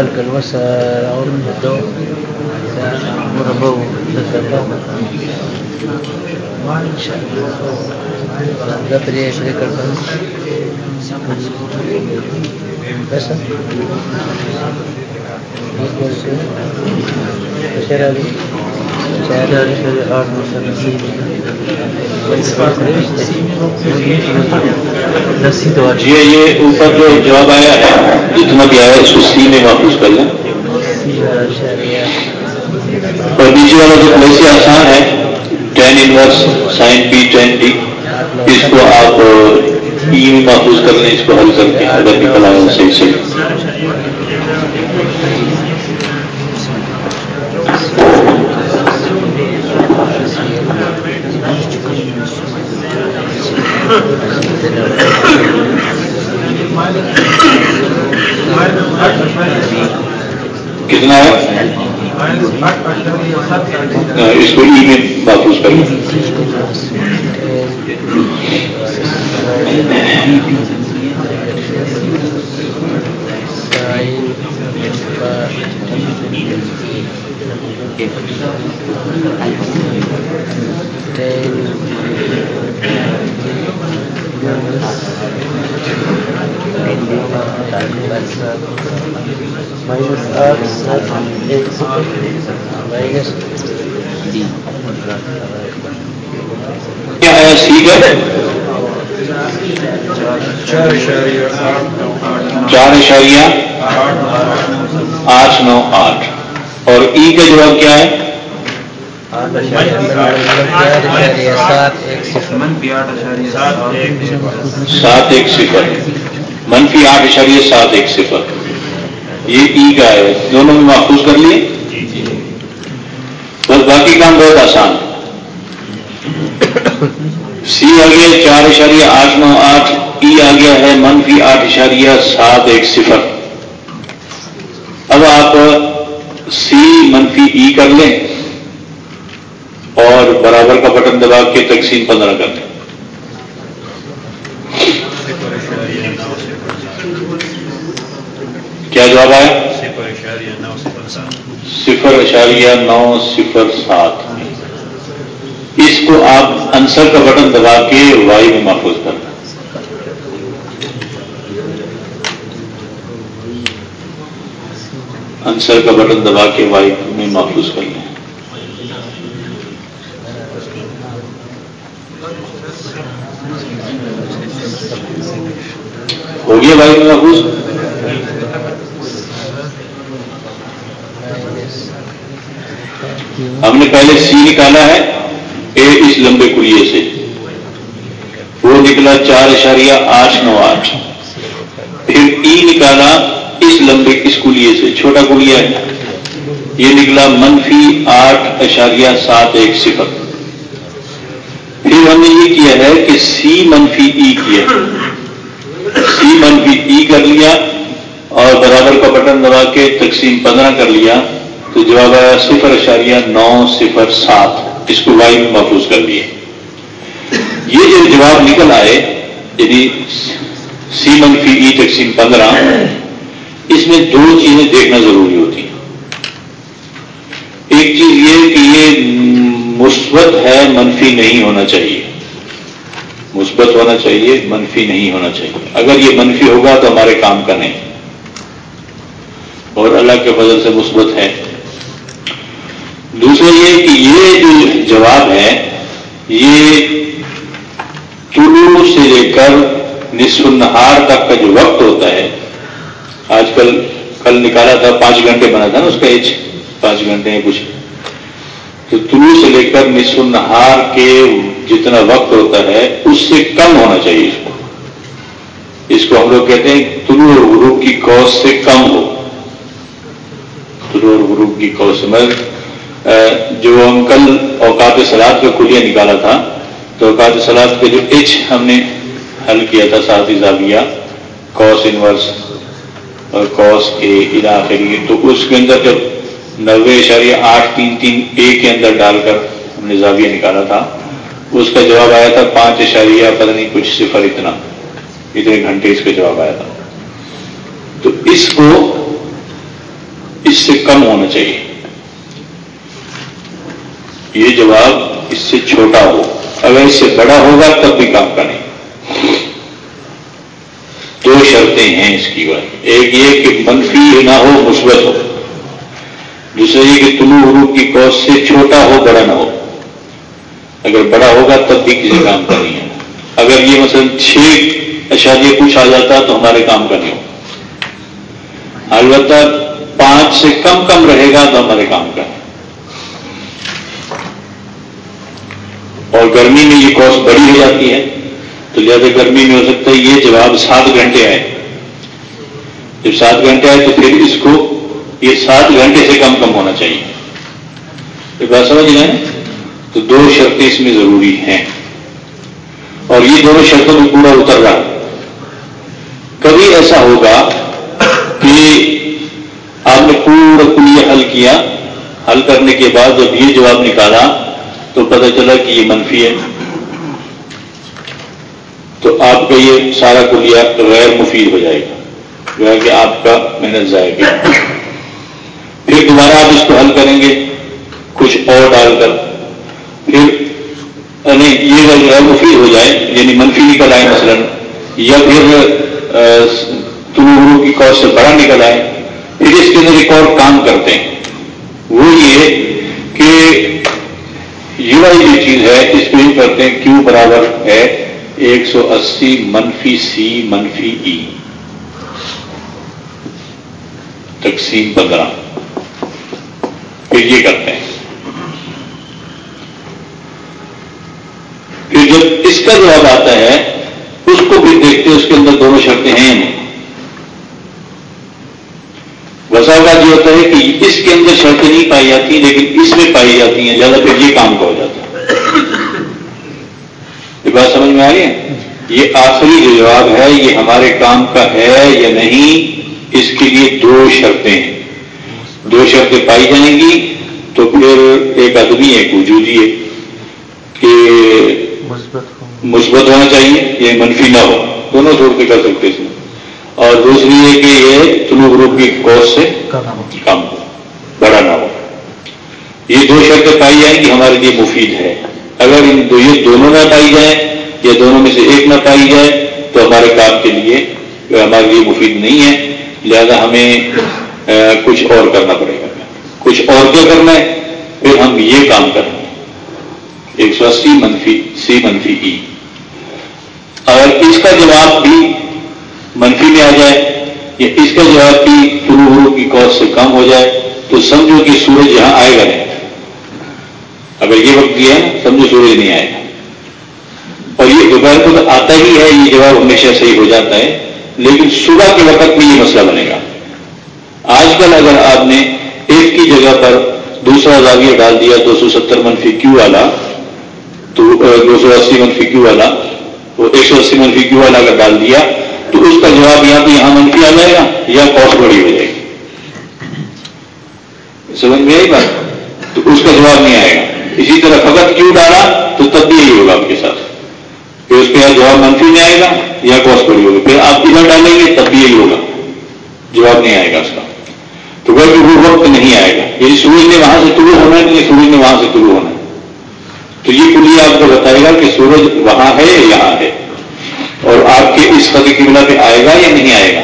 الفرق الوسع العمر الدور مربو بس جی یہ اوپر جو جواب آیا ہے جتنا بھی آیا، اس کو سی میں محفوظ کر لیں۔ اور نیچے والا جو ویسے آسان ہے tan inverse sine P tan D اس کو آپ ای میں محفوظ کر لیں، اس کو حل کر کے اگر نکل آئے صحیح سے۔ کتنا ہے؟ اس کو ای میں محفوظ کر مائنس آٹھ ہے سی کا چار اشاریہ آٹھ نو آٹھ اور ای کا جواب کیا ہے سات ایک صفر منفی آٹھ اشاریہ سات ایک صفر یہ ای کا ہے دونوں میں محفوظ کر لیے؟ بس باقی کام بہت آسان۔ سی آ گیا چار اشاریہ آٹھ نو آٹھ ای آ گیا ہے منفی آٹھ اشاریہ سات ایک صفر۔ اب آپ سی منفی ای کر لیں اور برابر کا بٹن دبا کے تقسیم پندرہ کر لیں کیا جواب آیا صفر اشاریہ نو صفر سات۔ اس کو آپ انسر کا بٹن دبا کے وائی میں محفوظ کر دیں انسر کا بٹن دبا کے وائی میں محفوظ کر لیں ہو گیا وائی میں محفوظ؟ ہم نے پہلے سی نکالا ہے، اے اس لمبے کلیے سے۔ وہ نکلا چار اشاریہ آٹھ نو آٹھ۔ پھر ای نکالا اس لمبے اس کلیے سے، چھوٹا کلیا ہے۔ یہ نکلا منفی آٹھ اشاریہ سات ایک صفر۔ پھر ہم نے یہ کیا ہے کہ سی منفی ای کیا سی منفی ای کر لیا اور برابر کا بٹن دبا کے تقسیم پندرہ کر لیا۔ تو جواب آیا صفر اشاریہ نو صفر سات۔ اس کو وائی میں محفوظ کر لیے یہ جو جواب نکل آئے یعنی سی منفی ای تقسیم پندرہ، اس میں دو چیزیں دیکھنا ضروری ہوتی ہیں۔ ایک چیز یہ کہ یہ مثبت ہے، منفی نہیں ہونا چاہیے۔ مثبت ہونا چاہیے، منفی نہیں ہونا چاہیے۔ اگر یہ منفی ہوگا تو ہمارے کام کا نہیں۔ اور اللہ کے فضل سے مثبت ہے۔ دوسرا یہ کہ یہ جو جواب ہے، یہ طلوع سے لے کر نصف النہار تک کا جو وقت ہوتا ہے، آج کل کل نکالا تھا، پانچ گھنٹے بنا تھا نا اس کا ایج، پانچ گھنٹے ہیں کچھ۔ تو طلوع سے لے کر نصف النہار کے جتنا وقت ہوتا ہے، اس سے کم ہونا چاہیے۔ اس کو اس کو ہم لوگ کہتے ہیں طلوع اور غروب کی کوس سے کم ہو۔ طلوع اور غروب کی کوس میں جو ہم کل اوقات سلاد کا کلیہ نکالا تھا، تو اوقات سلاد کا جو ایچ ہم نے حل کیا تھا، ساتھ زاویہ کوس انورس اور کوس کے علاقے تو اس کے اندر جب نوے اشاریہ آٹھ تین تین اے کے اندر ڈال کر ہم نے زاویہ نکالا تھا، اس کا جواب آیا تھا پانچ اشاریہ پتہ نہیں کچھ صفر اتنا۔ اتنے گھنٹے اس کا جواب آیا تھا۔ تو اس کو اس سے کم ہونا چاہیے۔ یہ جواب اس سے چھوٹا ہو۔ اگر اس سے بڑا ہوگا تب بھی کام کا نہیں۔ دو شرطیں ہیں اس کی بات۔ ایک یہ کہ منفی نہ ہو، مثبت ہو۔ دوسرا یہ کہ طلوع غروب کی کوس سے چھوٹا ہو، بڑا نہ ہو۔ اگر بڑا ہوگا تب بھی کسی کام کا نہیں ہے۔ اگر یہ مثلا چھ اشاریہ کچھ آ جاتا تو ہمارے کام کا نہیں ہو۔ البتہ پانچ سے کم کم رہے گا تو ہمارے کام کا ہے اور گرمی میں یہ کوس بڑی ہو جاتی ہے، تو لہٰذا گرمی میں ہو سکتا ہے یہ جواب سات گھنٹے آئے۔ جب سات گھنٹے آئے تو پھر اس کو یہ سات گھنٹے سے کم کم ہونا چاہیے۔ یہ بات سمجھ رہے ہیں تو دو شرطیں اس میں ضروری ہیں۔ اور یہ دونوں شرطوں میں پورا اتر رہا۔ کبھی ایسا ہوگا کہ آپ نے پورا کلیہ حل کیا، حل کرنے کے بعد جب یہ جواب نکالا تو پتہ چلا کہ یہ منفی ہے۔ تو آپ کا یہ سارا کلیہ غیر مفید ہو جائے گا۔ جو ہے کہ آپ کا محنت ضائع گا پھر دوبارہ آپ اس کو حل کریں گے۔ کچھ اور ڈال کر۔ پھر یعنی یہ غیر مفید ہو جائے یعنی منفی نکل آئے مثلا، یا پھر طلوع کی کوس سے بڑا نکل آئے۔ پھر اس کے اندر ایک اور کام کرتے ہیں۔ وہ یہ کہ یہ والی جو چیز ہے، اس کو یہ کرتے ہیں کیوں برابر ہے ایک سو اسی منفی سی منفی ای۔ تقسیم پندرہ۔ پھر یہ کرتے ہیں۔ پھر جب اس کا جواب آتا ہے، اس کو بھی دیکھتے اس کے اندر دونوں شرطیں ہیں۔ وسا کا یہ ہوتا ہے کہ اس کے اندر شرطیں نہیں پائی جاتی لیکن اس میں پائی جاتی ہیں زیادہ پھر یہ کام کا ہو جاتا ہے۔ یہ بات سمجھ میں آ رہی ہے؟ یہ آخری جو جواب ہے یہ ہمارے کام کا ہے یا نہیں اس کے لیے دو شرطیں ہیں۔ دو شرطیں پائی جائیں گی تو پھر ایک آدمی ایک وجودی ہے کہ مثبت ہونا چاہیے یہ منفی نہ ہو۔ دونوں چھوڑ کے کر سکتے اس میں۔ اور دوسری یہ کہ یہ طلوع گروپ کی کوس سے کم ہو بڑا نہ ہو۔ یہ دو شرطیں پائی جائیں گی ہمارے لیے مفید ہے۔ اگر ان دو یہ دونوں نہ پائی جائیں، یا دونوں میں سے ایک نہ پائی جائے، تو ہمارے کام کے لیے ہمارے لیے مفید نہیں ہے۔ لہذا ہمیں کچھ اور کرنا پڑے گا۔ کچھ اور کیا کرنا ہے، پھر ہم یہ کام کریں گے۔ ایک سو اسی منفی سی منفی ای۔ اگر اس کا جواب بھی منفی میں آ جائے یا اس کا جواب بھی پورو گرو کی کوس سے کم ہو جائے، تو سمجھو کہ سورج یہاں آئے گا نہیں۔ اگر یہ وقت دیا ہے، سمجھو سورج نہیں آئے گا۔ اور یہ دوپہر کو تو آتا ہی ہے، یہ جواب ہمیشہ صحیح ہو جاتا ہے، لیکن صبح کے وقت میں یہ مسئلہ بنے گا۔ آج کل اگر آپ نے ایک کی جگہ پر دوسرا زاویہ ڈال دیا، دو سو ستر منفی کیو والا، تو دو سو اسی منفی کیو والا، وہ ایک سو اسی منفی کیو والا اگر ڈال دیا تو اس کا جواب یا تو یہاں منفی آ جائے گا یا کوس بڑی ہو جائے گی۔ سمجھ میں آئی بات؟ تو اس کا جواب نہیں آئے گا۔ اسی طرح فقط کیوں ڈالا؟ تو تب بھی یہی ہوگا آپ کے ساتھ۔ پھر اس کے جواب منفی نہیں آئے گا یا کوس بڑی ہوگی۔ پھر آپ ادھر ڈالیں گے؟ تب بھی یہی ہوگا۔ جواب نہیں آئے گا اس کا۔ تو وہ وقت نہیں آئے گا۔ یعنی سورج نے وہاں سے طلوع ہونا ہے سورج نے وہاں سے طلوع ہونا ہے۔ تو یہ کلی آپ کو بتائے گا کہ سورج وہاں ہے یا یہاں ہے۔ اور آپ کے اس خط قبلہ پہ آئے گا یا نہیں آئے گا؟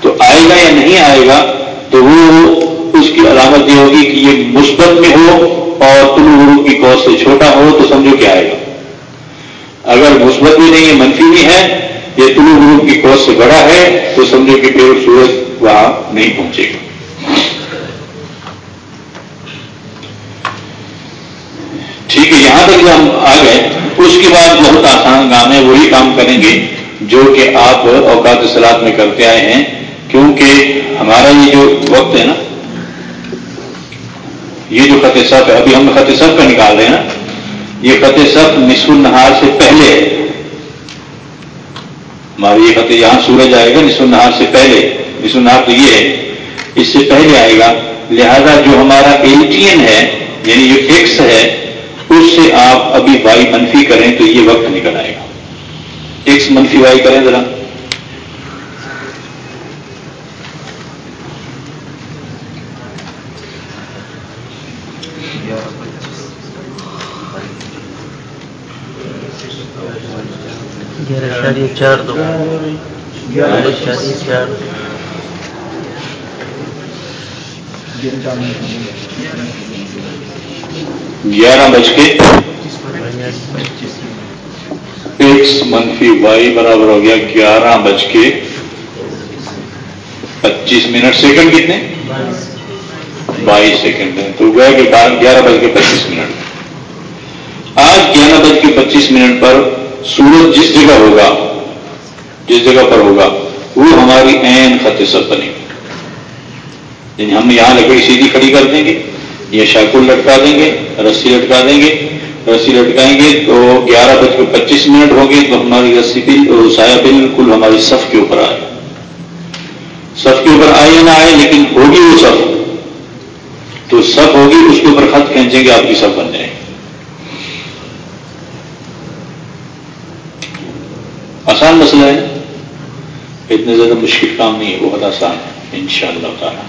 تو آئے گا یا نہیں آئے گا تو وہ اس کی علامت یہ ہوگی کہ یہ مثبت میں ہو اور طلوع غروب کی کوس سے چھوٹا ہو تو سمجھو کیا آئے گا۔ اگر مثبت بھی نہیں ہے، منفی بھی ہے، یہ طلوع غروب کی کوس سے بڑا ہے تو سمجھو کہ پھر سورج وہاں نہیں پہنچے گا۔ ٹھیک ہے، یہاں تک جو ہم آ گئے۔ اس کے بعد بہت آسان کام ہے، وہی کام کریں گے جو کہ آپ اوقات سلاد میں کرتے آئے ہیں۔ کیونکہ ہمارا یہ جو وقت ہے نا، یہ جو خط صف ہے، ابھی ہم خط صف کا نکال رہے ہیں نا۔ یہ خط صف نصف النہار سے پہلے۔ ہمارا یہ خط یہاں سورج آئے گا، نصف النہار سے پہلے۔ نصف النہار تو یہ ہے، اس سے پہلے آئے گا۔ لہذا جو ہمارا ایلٹین ہے یعنی جو ایکس ہے اس سے آپ ابھی وائی منفی کریں تو یہ وقت نکل آئے گا۔ ایکس منفی وائی کریں ذرا۔ گیارہ چار دو۔ گیارہ چار گیارہ بج کے ایکس منفی وائی برابر ہو گیا گیارہ بج کے پچیس منٹ سیکنڈ کتنے؟ بائیس سیکنڈ ہے تو گیا کہ گیارہ بج کے پچیس منٹ۔ آج گیارہ بج کے پچیس منٹ پر سورج جس جگہ ہوگا، جس جگہ پر ہوگا، وہ ہماری این خط سب بنے۔ گی یعنی ہم یہاں لکڑی سیدھی کھڑی کر دیں گے۔ یہ شاکل لٹکا دیں گے، رسی لٹکا دیں گے۔ رسی لٹکائیں گے تو گیارہ بج کے پچیس منٹ ہو گئے تو ہماری رسی بل سایہ بالکل ہماری صف کے اوپر آئے۔ صف کے اوپر آئے یا نہ آئے، لیکن ہوگی وہ صف۔ تو صف ہوگی، اس کے اوپر خط کھینچیں گے، آپ کی صف بن جائے۔ آسان مسئلہ ہے۔ اتنے زیادہ مشکل کام نہیں ہے، بہت آسان ہے ان شاء اللہ تعالیٰ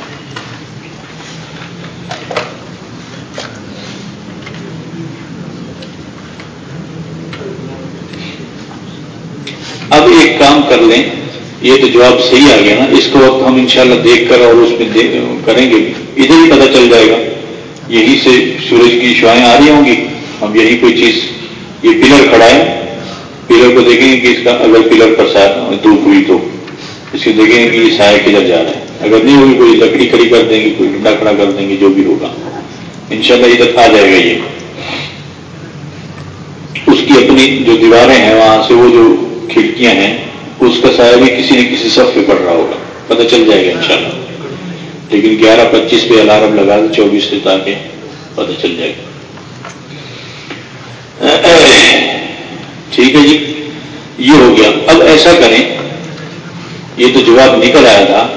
اب ایک کام کر لیں، یہ تو جواب صحیح آ گیا نا۔ اس کو وقت ہم انشاءاللہ دیکھ کر اور اس میں کریں گے۔ ادھر ہی پتہ چل جائے گا۔ یہیں سے سورج کی شوائیں آ رہی ہوں گی۔ ہم یہی کوئی چیز، یہ پلر کھڑا ہے۔ پلر کو دیکھیں گے کہ اس کا اگر پلر پر دھوپ ہوئی تو۔ اس کو دیکھیں گے کہ یہ سایہ کدھر جا رہا ہے۔ اگر نہیں ہوگی کوئی لکڑی کھڑی کر دیں گے، کوئی ڈنڈا کھڑا کر دیں گے، جو بھی ہوگا۔ انشاءاللہ ادھر آ جائے گا یہ۔ اس کی اپنی جو دیواریں ہیں، وہاں سے وہ جو کھڑکیاں ہیں، اس کا سایہ بھی کسی نہ کسی سب پہ پڑ رہا ہوگا۔ پتہ چل جائے گا انشاءاللہ۔ لیکن گیارہ پچیس پہ الارم لگا دیں چوبیس سے تاکہ پتہ چل جائے۔ گا ٹھیک ہے جی یہ ہو گیا۔ اب ایسا کریں، یہ تو جواب نکل آیا تھا۔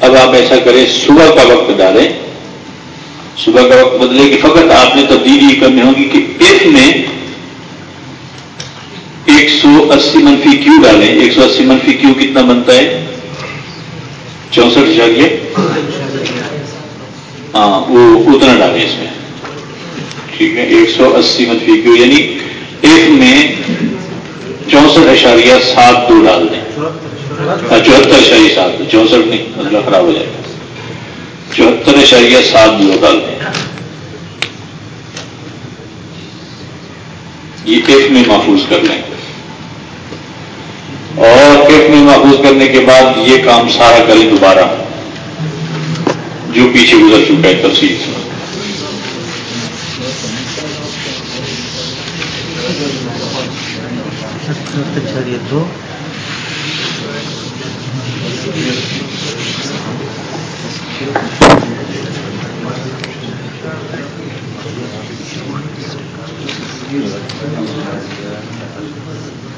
اب آپ ایسا کریں، صبح کا وقت ڈالیں۔ صبح کا وقت بدلے کہ فقط آپ نے تبدیلی کرنی ہوگی کہ ایف میں ایک سو اسی منفی کیو ڈالیں؟ ایک سو اسی منفی کیو کتنا بنتا ہے؟ چونسٹھ اشاریہ ہاں وہ اتنا ڈالیں اس میں۔ ٹھیک ہے، ایک سو اسی منفی کیو یعنی ایک میں چونسٹھ اشاریہ سات دو ڈال دیں۔ ہاں، چوہتر اشاریہ سات دو، چونسٹھ نہیں مطلب خراب ہو جائے گا۔ چوہتر اشاریہ سات دو ڈال دیں۔ یہ ایک میں محفوظ کر لیں۔ اور ایک میں محفوظ کرنے کے بعد یہ کام سارا کریں دوبارہ۔ جو پیچھے گزر چکا ہے تفصیل سے۔ دو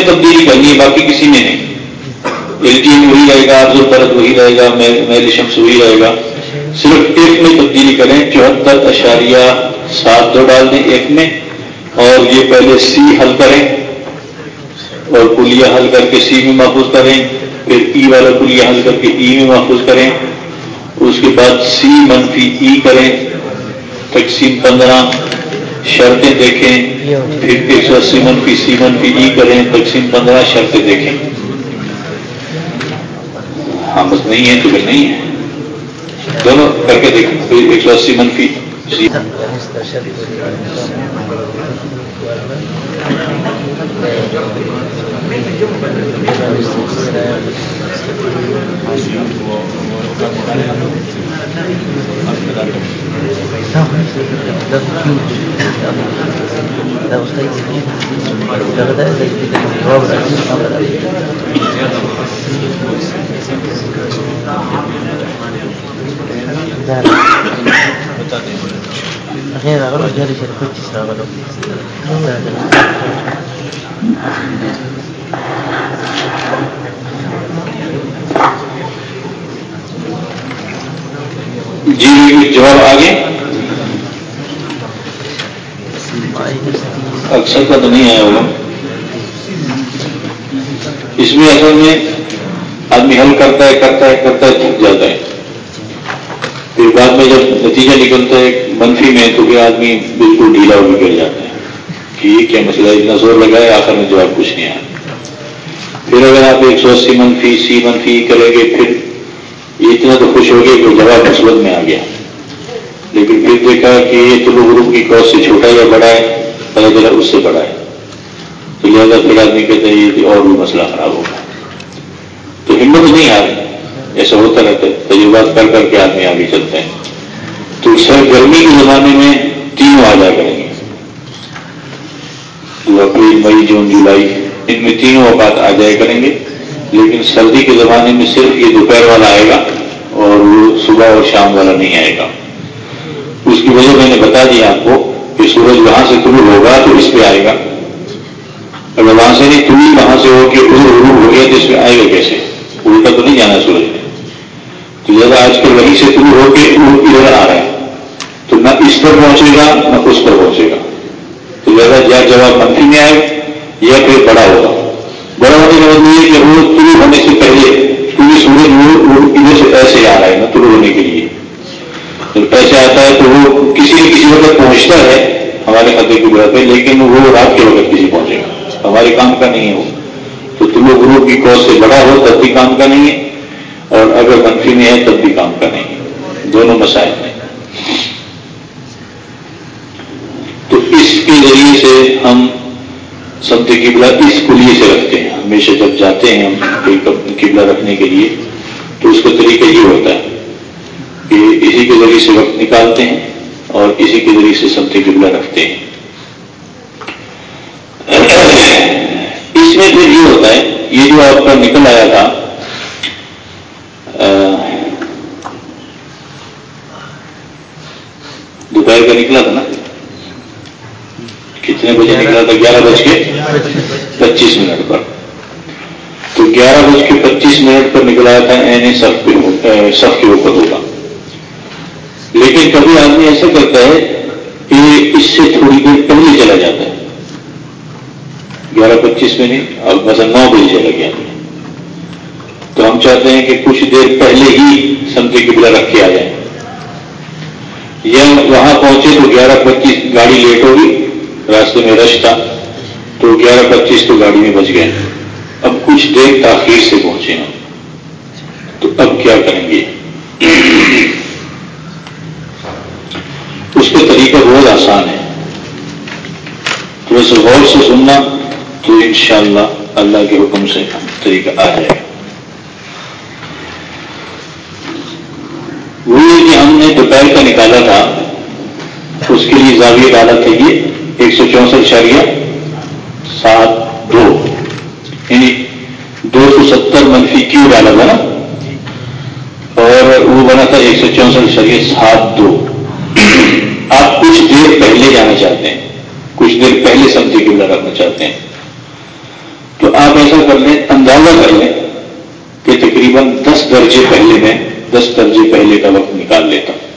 میں تبدیلی کرنی ہے باقی کسی میں نہیں ایل ٹی ایم وہی رہے گا افضل فرد وہی رہے گا میل شمس وہی رہے گا۔ صرف ایک میں تبدیلی کریں، چوہتر اشاریہ سات دو ڈال دیں ایک میں۔ اور یہ پہلے سی حل کریں اور پلیا حل کر کے سی میں محفوظ کریں۔ پھر ای والا پلیا حل کر کے ای میں محفوظ کریں۔ اس کے بعد سی منفی ای کریں۔ تقسیم پندرہ۔ شرطیں دیکھیں پھر ایک سو اسی منفی سی منفی ای جی کریں، تقسیم پندرہ شرطیں دیکھیں۔ ہاں بس نہیں ہے تو پھر نہیں ہے۔ دونوں کر کے دیکھیں۔ ایک سو اسی منفی سی جی۔ غير أغلب جالي شركة تشتغلوا جی جواب آگے۔ اکثر کا تو نہیں آیا ہوگا۔ اس میں اصل میں آدمی حل کرتا ہے کرتا ہے کرتا ہے، تھک جاتا ہے۔ پھر بعد میں جب نتیجہ نکلتا ہے منفی میں، تو پھر آدمی بالکل ڈھیلا ہو گر جاتا ہے کہ یہ کیا مسئلہ اتنا زور لگا ہے آخر میں جواب کچھ نہیں آیا۔ پھر اگر آپ ایک سو اسی منفی، سی منفی کریں گے، پھر یہ اتنا تو خوش ہو گیا کہ جواب مثبت میں آ گیا۔ لیکن پھر دیکھا کہ یہ تو گروپ کی کوس سے چھوٹا یا بڑا ہے۔ پتا چلا اس سے بڑا ہے۔ تو لہٰذا پھر آدمی کہتے ہیں، یہ اور بھی مسئلہ خراب ہوگا تو ہمت نہیں آ رہی۔ ایسا ہوتا رہتا ہے، تجربات کر کر کے آدمی آگے چلتے ہیں۔ تو سر گرمی کے زمانے میں تینوں آ جا کریں گے۔ اپریل مئی، جون، جولائی، ان میں تینوں اوقات آ جائے کریں گے۔ لیکن سردی کے زمانے میں صرف یہ دوپہر والا آئے گا اور وہ صبح اور شام والا نہیں آئے گا۔ اس کی وجہ میں نے بتا دیا آپ کو کہ سورج وہاں سے طلوع ہوگا تو اس پہ آئے گا۔ اگر وہاں سے نہیں طلوع وہاں سے ہو کے ادھر غروب ہو گیا تو اس پہ آئے گا کیسے؟ الٹا تو نہیں جانا سورج نے۔ تو زیادہ آج کل وہیں سے طلوع ہو کے ادھر آ رہا ہے تو نہ اس پر پہنچے گا، نہ اس پر پہنچے گا۔ تو زیادہ یا جواب منفی میں آئے یا پھر بڑا ہوگا۔ بڑا ہونے کا مطلب یہ کہ وہ طلوع ہونے سے پہلے کیونکہ سورج ادھر سے ایسے آ رہا ہے نہ طلوع ہونے کے لیے۔ جب پیسے آتا ہے تو وہ کسی نہ کسی وقت پہنچتا ہے ہمارے خطے کی بات پہ لیکن وہ رات کے وقت کسی پہنچے گا۔ ہمارے کام کا نہیں ہے وہ۔ تو طلوع گروپ کی کوس سے بڑا ہو، تب بھی کام کا نہیں ہے۔ اور اگر منفی میں ہے، تب بھی کام کا نہیں ہے۔ دونوں مسائل ہیں۔ تو اس کے ذریعے سے ہم سمت قبلہ اس کلیے سے رکھتے ہیں۔ ہمیشہ جب جاتے ہیں ہم قبلہ رکھنے کے لیے، تو اس کا طریقہ یہ ہوتا ہے۔ کہ اسی کے ذریعے سے وقت نکالتے ہیں اور اسی کے ذریعے سے سمت قبلہ رکھتے ہیں۔ اس میں پھر یہ ہوتا ہے، یہ جو آپ کا نکل آیا تھا دوپہر کا نکلا تھا نا؟ کتنے بجے نکلا تھا؟ گیارہ بج کے پچیس منٹ پر۔ تو گیارہ بج کے پچیس منٹ پر نکلا تھا یعنی این سب کے اوپر ہوگا۔ لیکن کبھی آدمی ایسا کرتا ہے کہ اس سے تھوڑی دیر پہلے چلا جاتا ہے۔ گیارہ پچیس میں نہیں اور بس نو بجے چلا گیا۔ تو ہم چاہتے ہیں کہ کچھ دیر پہلے ہی سمتی کی رکھ کے آ جائیں۔ یا وہاں پہنچے تو گیارہ پچیس گاڑی لیٹ ہوگی، راستے میں رش تھا، تو گیارہ پچیس تو گاڑی میں بچ گئے۔ اب کچھ دیر تاخیر سے پہنچے ہم۔ تو اب کیا کریں گے؟ اس کا طریقہ بہت آسان ہے تھوڑا سا غور سے سننا تو انشاءاللہ اللہ کے حکم سے طریقہ آ جائے۔ گا وہ یہ کہ ہم نے دوپہر کا نکالا تھا، اس کے لیے زاویہ ڈالا تھا یہ ایک سو چونسٹھ شاریہ سات دو یعنی دو سو ستر منفی کیو ڈالا تھا نا؟ اور وہ بنا تھا ایک سو چونسٹھ شریعت سات دو۔ آپ کچھ دیر پہلے جانا چاہتے ہیں، کچھ دیر پہلے سمجھے قبلہ رکھنا چاہتے ہیں۔ تو آپ ایسا کر لیں، اندازہ کر لیں کہ تقریباً دس درجے پہلے میں، دس درجے پہلے کا وقت نکال لیتا ہوں۔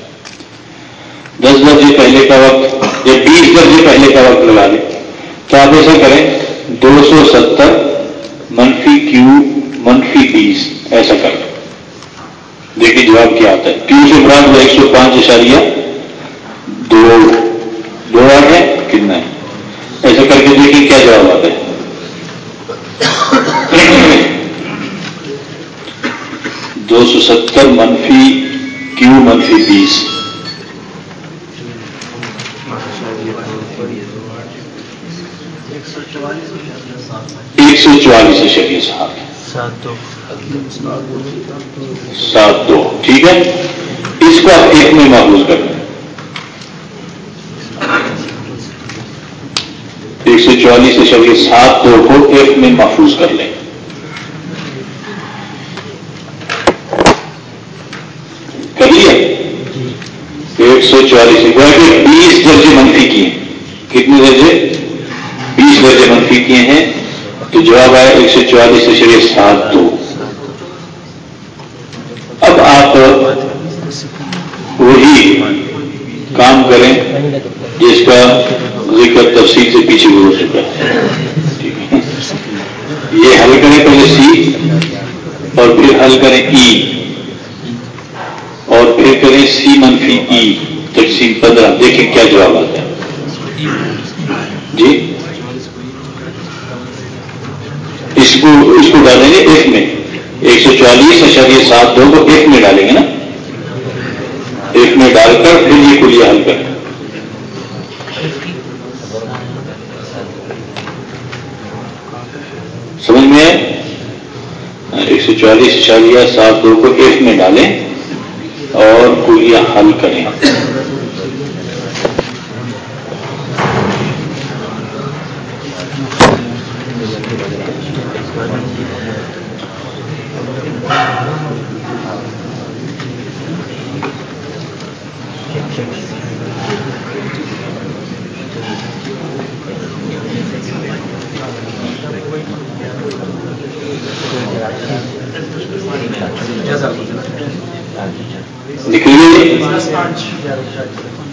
دس درجے پہلے کا وقت یا بیس درجے پہلے کا وقت لگا لیں۔ تو آپ ایسا کریں، دو سو ستر منفی کیو منفی بیس، ایسا کر لیں۔ دیکھیں جواب کیا آتا ہے۔ کیوں سے مراد ایک سو پانچ اشاریہ۔ دو دو آ ہے کتنا ہے ایسا کر کے دیکھیں کیا جواب آتا ہے دو سو ستر منفی کیو منفی بیس؟ ایک سو چوالیس اشریہ سات سات دو، ٹھیک ہے؟ اس کو آپ ایک میں محفوظ کر ایک سو چوالیس اشریہ سات دو کو ایک میں محفوظ کر لیں۔ کر لیا ایک سو چوالیس بیس درجے منفی کیے۔ کتنے درجے؟ بیس درجے منفی کیے ہیں۔ تو جواب آیا ایک سو چوالیس اشریہ سات دو۔ اب آپ وہی کام کریں۔ جس کا ذکر تفصیل سے پیچھے بھی ہو چکا ہے۔ یہ حل کریں پہلے سی اور پھر حل کریں ای۔ اور پھر کریں سی منفی ای۔ تقسیم پندرہ۔ دیکھیں کیا جواب آتا ہے۔ جی؟ اس کو اس کو ڈالیں گے ایف میں۔ ایک سو چوالیس اشاریہ سات دو کو ایف میں ڈالیں گے نا۔ ایف میں ڈال کر پھر یہ کلیہ حل کریں۔ سمجھ میں ایک سو چالیس اشاریہ سات دو کو ایک میں ڈالیں اور کلیہ حل کریں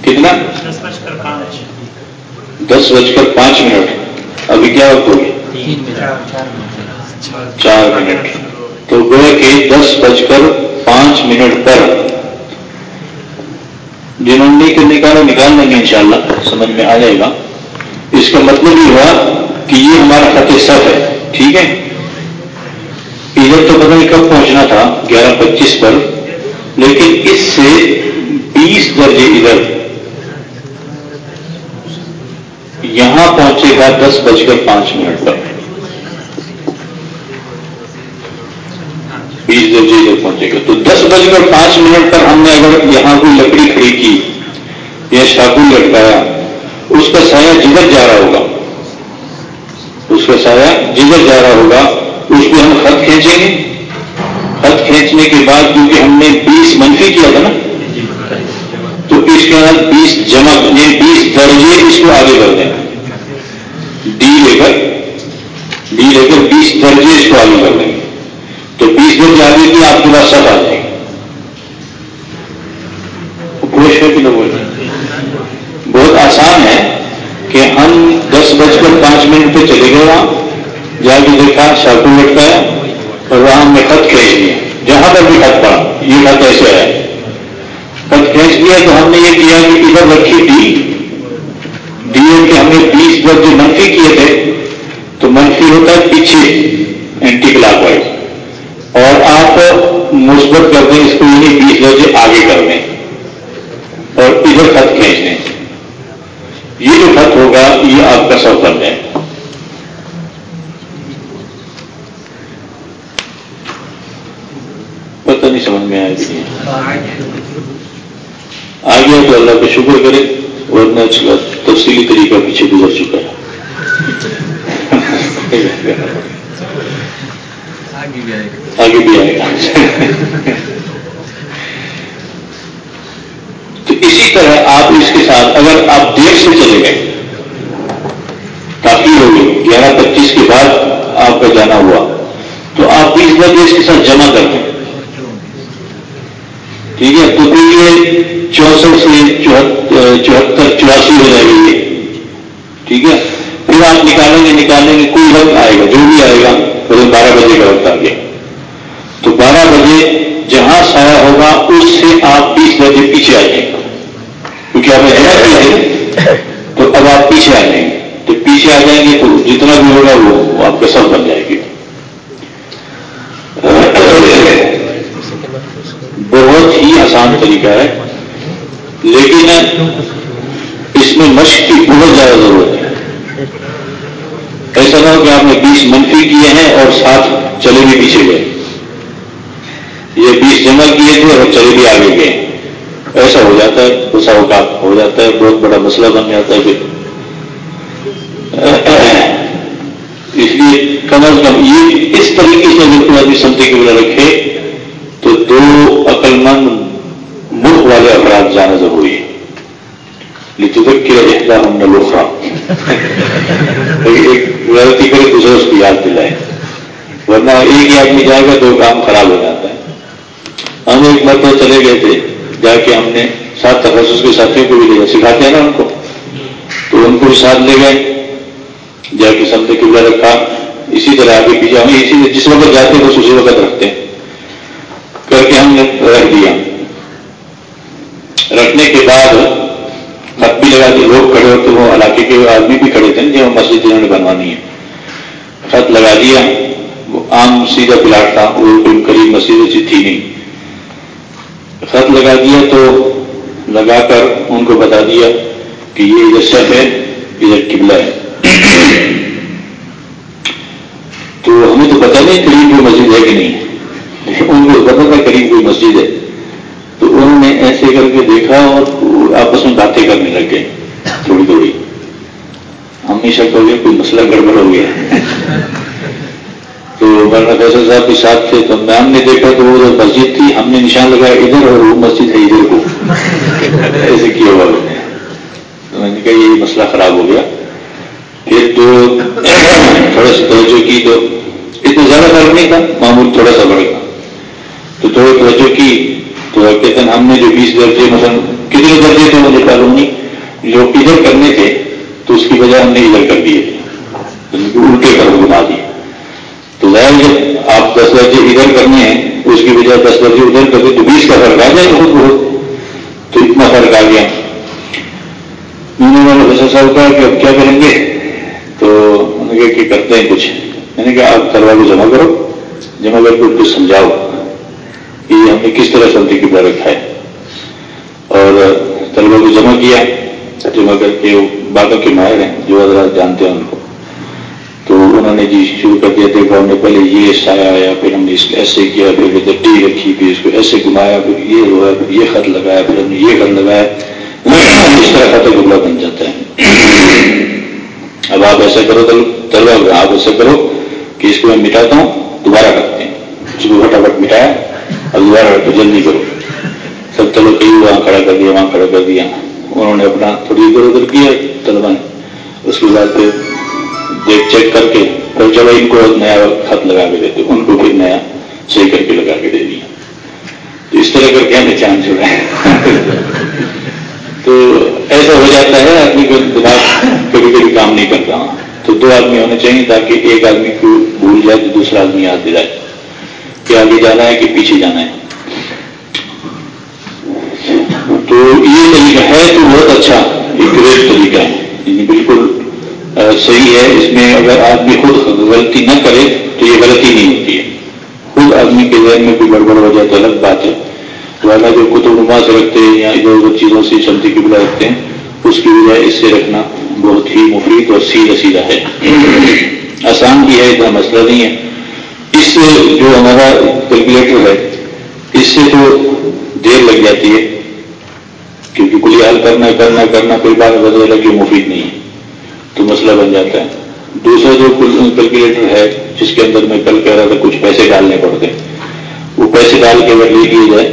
کتنا دس بج کر پانچ منٹ ابھی کیا وقت ہوگی چار منٹ۔ تو گویا کہ دس بج کر پانچ منٹ پر۔ جنہوں نے نکالا نکال لیں گے انشاءاللہ، سمجھ میں آ جائے گا۔ اس کا مطلب یہ ہوا کہ یہ ہمارا خط صف ہے، ٹھیک ہے؟ ادھر تو پتہ نہیں کب پہنچنا تھا، گیارہ پچیس پر۔ لیکن اس سے بیس درجے ادھر۔ یہاں پہنچے گا دس بج کر پانچ منٹ پر۔ بیس درجے جی ادھر پہنچے گا۔ تو دس بج کر پانچ منٹ پر ہم نے اگر یہاں کوئی لکڑی کھڑی کی یا شاکو لٹکایا، اس کا سایہ جدھر جا رہا ہوگا، اس کا سایہ جدھر جا رہا ہوگا، اس کو ہم خط کھینچیں گے۔ خط کھینچنے کے بعد کیونکہ ہم نے بیس منفی کیا تھا نا، تو اس کے بعد بیس جمع یعنی بیس درجے اس کو آگے کر دیں۔ ڈی لے کر، ڈی لے کر بیس درجے اس کو آگے کر دیں۔ تو بیس درجے آگے کی آپ کے پاس سب آ جائے گا کوش ہے کہ نہ بہت آسان ہے کہ ہم دس بج کر پانچ منٹ پہ چلے گئے وہاں۔ جا کے دیکھا شاکو لٹکایا اور وہاں ہم نے خط کھینچ لیا۔ جہاں پر بھی خط پڑا، یہ خط ایسے ہے خط کھینچ لیا تو ہم نے یہ کیا کہ ادھر رکھی ڈی ڈی کے ہم نے بیس درجے منفی کیے تھے۔ تو منفی ہوتا ہے پیچھے اینٹی کلاک وائز۔ اور آپ مثبت کر دیں، اس کو یعنی بیس درجے آگے کر دیں اور ادھر خط کھینچ دیں۔ یہ جو خط ہوگا، یہ آپ کا سب بن جائے پتہ نہیں سمجھ میں آئے گی آ گیا تو اللہ کا شکر کرے، ورنہ اس کا تفصیلی طریقہ پیچھے گزر چکا ہے۔ آگے بھی آئے گا۔ تو اسی طرح آپ اس کے ساتھ اگر آپ دیر سے چلے گئے کافی ہو گئی گیارہ پچیس کے بعد آپ کا جانا ہوا، تو آپ بیس بجے اس کے ساتھ جمع کر دیں۔ ٹھیک ہے؟ تو پھر یہ چونسٹھ سے چوہتر، چوراسی ہو جائے گی۔ ٹھیک ہے؟ پھر آپ نکالیں گے نکالیں گے کوئی وقت آئے گا، جو بھی آئے گا۔ بارہ بجے کا وقت آ گیا۔ تو بارہ بجے جہاں سایہ ہوگا، اس سے آپ بیس بجے پیچھے آ جائیں گے۔ کیونکہ آپ نے تو اب آپ پیچھے آ جائیں گے۔ تو پیچھے آ جائیں گے تو جتنا بھی ہوگا وہ آپ کا سب بن جائے گی۔ بہت ہی آسان طریقہ ہے، لیکن اس میں مشق کی بہت زیادہ ضرورت ہے۔ ایسا نہ ہو کہ آپ نے بیس منفی کیے ہیں اور ساتھ چلے بھی پیچھے گئے۔ یہ بیس جمع کیے تھے اور چلے بھی آگے گئے۔ ایسا ہو جاتا ہے، غصہ اوقات ہو جاتا ہے، بہت بڑا مسئلہ بن جاتا ہے پھر۔ اس لیے کم از کم یہ اس طریقے سے اگر کوئی آدمی سمتی کی بنا رکھے، تو دو عقل مند ملک والے افراد جانا ضروری ہے۔ لیکن ہم نے لوکھا ایک غلطی کرے دوسرے اس کو یاد دلائے ورنہ ایک ہی آدمی جائے گا تو کام خراب ہو جاتا ہے ہم ایک مرتبہ چلے گئے تھے جا کے ہم نے سات تخصص کے ساتھیوں کو بھی لے سکھاتے ہیں نا ان کو تو ان کو بھی ساتھ لے گئے جا کے سب نے قبلہ رکھا اسی طرح آگے پیچھے ہم اسی جس وقت جاتے ہیں بس اسی وقت رکھتے ہیں کر کے ہم نے رکھ دیا رکھنے کے بعد خط بھی لگا کے لوگ کھڑے ہوتے وہ علاقے کے آدمی بھی کھڑے تھے جو مسجد جنہوں نے بنوانی ہے۔ خط لگا دیا۔ وہ عام سیدھا پلاٹ تھا، وہ کوئی قریب مسجد اچھی تھی نہیں۔ خط لگا دیا تو لگا کر ان کو بتا دیا کہ یہ ادھر سب ہے، ادھر قبلہ ہے۔ تو ہمیں تو پتا نہیں قریب کوئی مسجد ہے کہ نہیں۔ ان کو پتا تھا قریب کوئی مسجد ہے۔ ایسے کر کے دیکھا اور آپس میں باتیں کرنے لگ گئے تھوڑی تھوڑی۔ ہم شک ہو گیا کوئی مسئلہ گڑبڑ ہو گیا۔ تو مولانا فیصل صاحب کے ساتھ تھے تو میم نے دیکھا تو وہ مسجد تھی، ہم نے نشان لگایا ادھر اور وہ مسجد ہے ادھر کو۔ ایسے کیا ہوا میں نے کہا یہ مسئلہ خراب ہو گیا۔ پھر تو تھوڑا سی توجہ کی تو اتنا زیادہ فرق نہیں تھا، معمول تھوڑا سا بڑھ تو تھوڑی توجہ کی۔ تو کہتے ہیں ہم نے جو بیس درجے مثلا، کتنے درجے تھے مجھے معلوم نہیں، جو ادھر کرنے تھے، تو اس کی وجہ ہم نے ادھر کر دیے۔ الٹے کر گھما دیے۔ تو ظاہر جب آپ دس درجے ادھر کرنے ہیں، تو اس کی وجہ دس درجے ادھر کر دیں تو بیس کا فرق آ جائے بہت بہت تو اتنا فرق آ گیا۔ انہوں نے صاحب کہا کہ اب کیا کریں گے؟ تو انہوں نے کہا کہ کرتے ہیں کچھ۔ میں نے کہا، آپ طلبا کو جمع کرو، جمع کر کے ان کو سمجھاؤ۔ کہ ہم نے کس طرح سبزی کی بڑا ہے اور طلبا کو جمع کیا، جمع کر کے باتوں کے ماہر ہیں، جو حضرات جانتے ہیں ان کو۔ تو انہوں نے جی شروع کر دیا، دیکھو ہم نے پہلے یہ سایہ آیا، پھر ہم نے اس کو ایسے کیا، پھر ڈی رکھی، پھر اس کو ایسے گھمایا، پھر یہ ہوا، پھر یہ خط لگایا، پھر ہم نے یہ خط لگایا۔ اس طرح خط گملا بن جاتا ہے۔ اب آپ ایسا کرو طلبا آپ ایسا کرو کہ اس کو میں مٹاتا ہوں، دوبارہ کرتے ہیں۔ اس کو پھٹافٹ مٹایا۔ اب دوبارہ تو جلدی کرو سب چلو کئی وہاں کھڑا کر دیا، وہاں کھڑا کر دیا۔ انہوں نے اپنا تھوڑی ادھر ادھر کیا طلبا نے۔ اس کے بعد پھر دیکھ چیک کر کے پھر چلو ان کو نیا خط لگا کے دیتے۔ ان کو پھر نیا صحیح کر کے لگا کے دے دیا۔ تو اس طرح کر کے ہمیں چاند چھوڑا تو ایسا ہو جاتا ہے، آدمی کو دماغ کبھی کبھی کام نہیں کرتا۔ تو دو آدمی ہونے چاہیے تاکہ ایک آدمی کو بھول جائے، تو دوسرا آدمی یاد دلائے۔ کہ آگے جانا ہے کہ پیچھے جانا ہے۔ تو یہ طریقہ ہے تو بہت اچھا ایک گریٹ طریقہ ہے۔ یعنی بالکل صحیح ہے۔ اس میں اگر آدمی خود غلطی نہ کرے تو یہ غلطی نہیں ہوتی ہے۔ خود آدمی کے ذہن میں کوئی گڑبڑ ہو جائے تو الگ بات ہے۔ ورنہ جو کتب نما سے رکھتے ہیں یا ادھر ادھر چیزوں سے چلتی کی بلا رکھتے ہیں، اس کی بجائے اس سے رکھنا بہت ہی مفید اور سیدھا سیدھا ہے۔ آسان بھی ہے، اتنا مسئلہ نہیں ہے۔ اس سے جو ہمارا کیلکولیٹر ہے، اس سے تو دیر لگ جاتی ہے، کیونکہ کلی حل کرنا کرنا کرنا کوئی بات بدل لگی مفید نہیں ہے، تو مسئلہ بن جاتا ہے۔ دوسرا جو کیلکولیٹر ہے، جس کے اندر میں کل کہہ رہا تھا کچھ پیسے ڈالنے پڑتے وہ پیسے ڈال کے اگر لے لیے جائے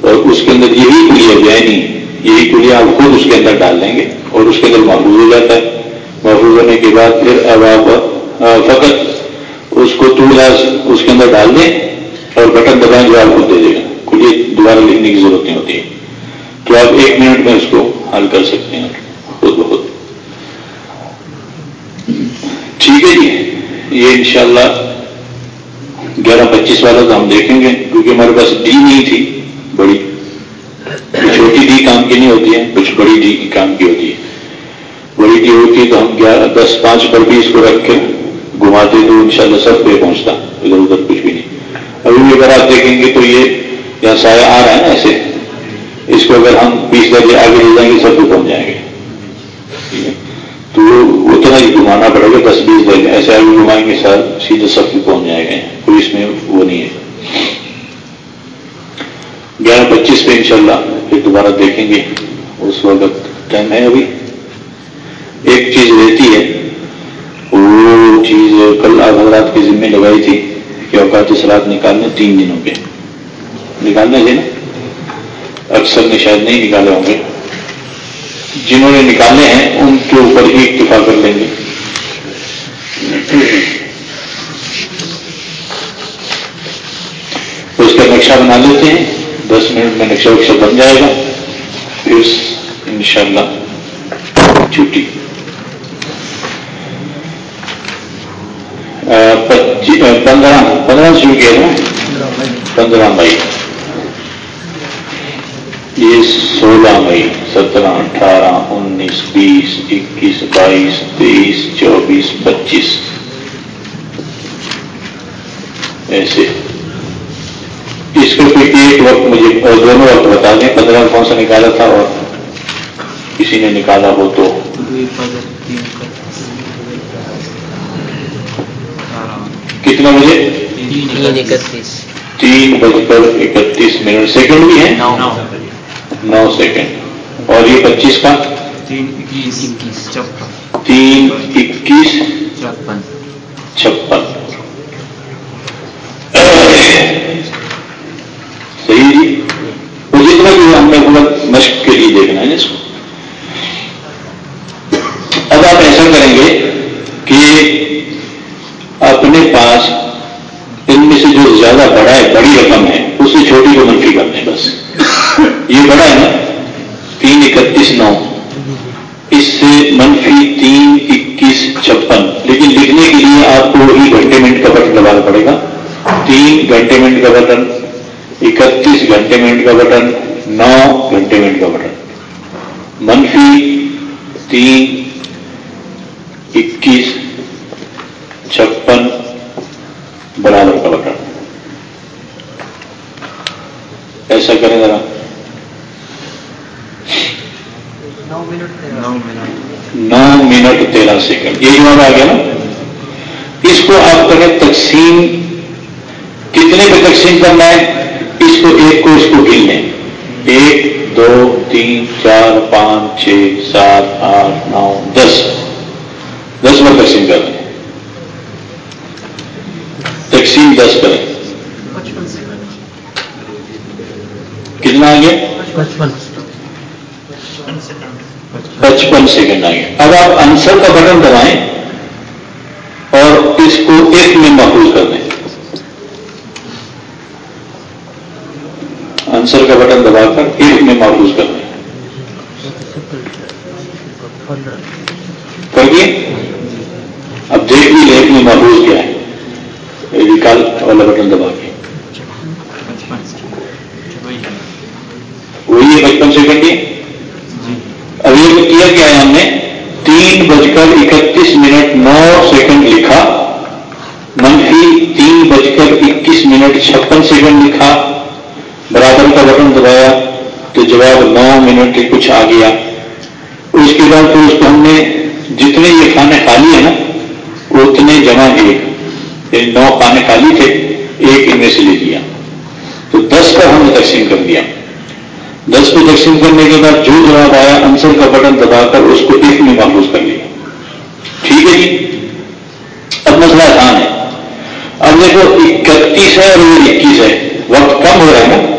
اور اس کے اندر یہ بھی کلی ہے نہیں یہی کلیہ آپ خود اس کے اندر ڈال دیں گے اور اس کے اندر محفوظ ہو جاتا ہے۔ محفوظ ہونے کے بعد پھر اب آپ فقط اس کو ٹولاس اس کے اندر ڈال دیں اور بٹن دبائیں جو آپ خود دے دے گا۔ کلیہ دوبارہ لکھنے کی ضرورت نہیں ہوتی۔ ہے تو آپ ایک منٹ میں اس کو حل کر سکتے ہیں۔ خود بخود ٹھیک ہے جی۔ یہ انشاءاللہ گیارہ پچیس والا تو ہم دیکھیں گے، کیونکہ ہمارے پاس ڈی نہیں تھی، بڑی۔ چھوٹی ڈی کام کی نہیں ہوتی ہے، کچھ بڑی ڈی کی کام کی ہوتی ہے۔ بڑی ڈی ہوتی ہے تو ہم گیارہ، دس، پانچ پر بھی اس کو رکھ کے گھماتے تو ان شاء اللہ سب پہ پہنچتا، ادھر ادھر کچھ بھی نہیں۔ ابھی بھی اگر آپ دیکھیں گے تو یہ یہاں سایہ آ رہا ہے نا ایسے۔ اس کو اگر ہم بیس درجے آگے لے جائیں گے، سب کو پہنچ جائیں گے۔ تو اتنا ہی گھمانا پڑے گا، دس بیس درجے۔ ایسے آگے گھمائیں گے، سر سیدھے سب کو پہنچ جائے گا کوئی اس میں وہ نہیں ہے۔ گیارہ پچیس پہ انشاءاللہ پھر دوبارہ دیکھیں گے۔ اس وقت ٹائم ہے ابھی۔ ایک چیز رہتی ہے۔ چیز کل آپ حضرات کی ذمہ لگائی تھی کہ اوقات سلاد نکالنے تین دنوں کے۔ نکالنے تھے نا؟ اکثر نے شاید نہیں نکالے ہوں گے۔ جنہوں نے نکالے ہیں، ان کے اوپر ہی اکتفا کر لیں گے۔ اس کا نقشہ بنا لیتے ہیں۔ دس منٹ میں نقشہ وقشہ بن جائے گا۔ پھر انشاءاللہ چھٹی۔ پندرہ پندرہ شروع کیا نا پندرہ مئی یہ سولہ مئی سترہ اٹھارہ انیس بیس اکیس بائیس تیئیس چوبیس پچیس ایسے اس کو کوئی ایک وقت مجھے اور دونوں وقت بتا دیں پندرہ کون سا نکالا تھا اور کسی نے نکالا ہو تو کتنا بجے؟ تین بج کر اکتیس منٹ۔ سیکنڈ بھی ہے؟ نو۔ سیکنڈ اور یہ پچیس کا؟ تین اکیس۔ چھپن۔ صحیح جی؟ وہ جتنا بھی ہم نے مطلب مشق کے لیے دیکھنا ہے اس کو۔ اب آپ ایسا کریں گے اپنے پاس ان میں سے جو زیادہ بڑا ہے، بڑی رقم ہے اس سے چھوٹی کو منفی کر دیں بس۔ یہ بڑا ہے نا؟ تین اکتیس نو۔ اس سے منفی تین اکیس چھپن۔ لیکن لکھنے کے لیے آپ کو وہی گھنٹے منٹ کا بٹن دبانا پڑے گا۔ تین گھنٹے منٹ کا بٹن اکتیس گھنٹے منٹ کا بٹن نو گھنٹے منٹ کا بٹن منفی تین اکیس چھپن۔ برابر کا بٹن ایسا کریں ذرا۔ نو منٹ تیرہ سیکنڈ۔ یہ جواب آ گیا نا۔ اس کو آپ کریں تقسیم۔ کتنے پہ تقسیم کرنا ہے؟ اس کو ایک کو اس کو گن لیں۔ ایک دو تین چار پانچ چھ سات آٹھ نو دس۔ دس میں تقسیم کر لیں تقسیم دس کریں کتنا آ گیا پچپن سیکنڈ آ گیا اب آپ آنسر کا بٹن دبائیں اور اس کو ایک میں محفوظ کر دیں۔ آنسر کا بٹن دبا کر ایک میں محفوظ کر دیں۔ کریے اب دیکھ بھی ایک میں محفوظ کیا ہے۔ ریکال والا بٹن دبا کے۔ وہی ہے پچپن سیکنڈ کی اب یہ کیا کیا ہے ہم نے؟ تین بج کر اکتیس منٹ نو سیکنڈ لکھا۔ منفی تین بج کر اکیس منٹ چھپن سیکنڈ لکھا۔ برابر کا بٹن دبایا تو جواب نو منٹ کچھ آ۔ گیا اس کے بعد پھر اس کو ہم نے جتنے یہ کھانے خالی ہیں نا اتنے جمع ایک یعنی نو کھانے خالی تھے، ایک ان میں سے لے لیا۔ تو دس کا ہم نے تقسیم کر دیا۔ دس کو تقسیم کرنے کے بعد جو جواب آیا آنسر کا بٹن دبا کر اس کو ایک میں محفوظ کر لیا۔ ٹھیک ہے جی؟ اب مسئلہ آسان ہے۔ اب دیکھو، اکتیس ہے اور یہ اکیس ہے۔ وقت کم ہو رہا ہے نا؟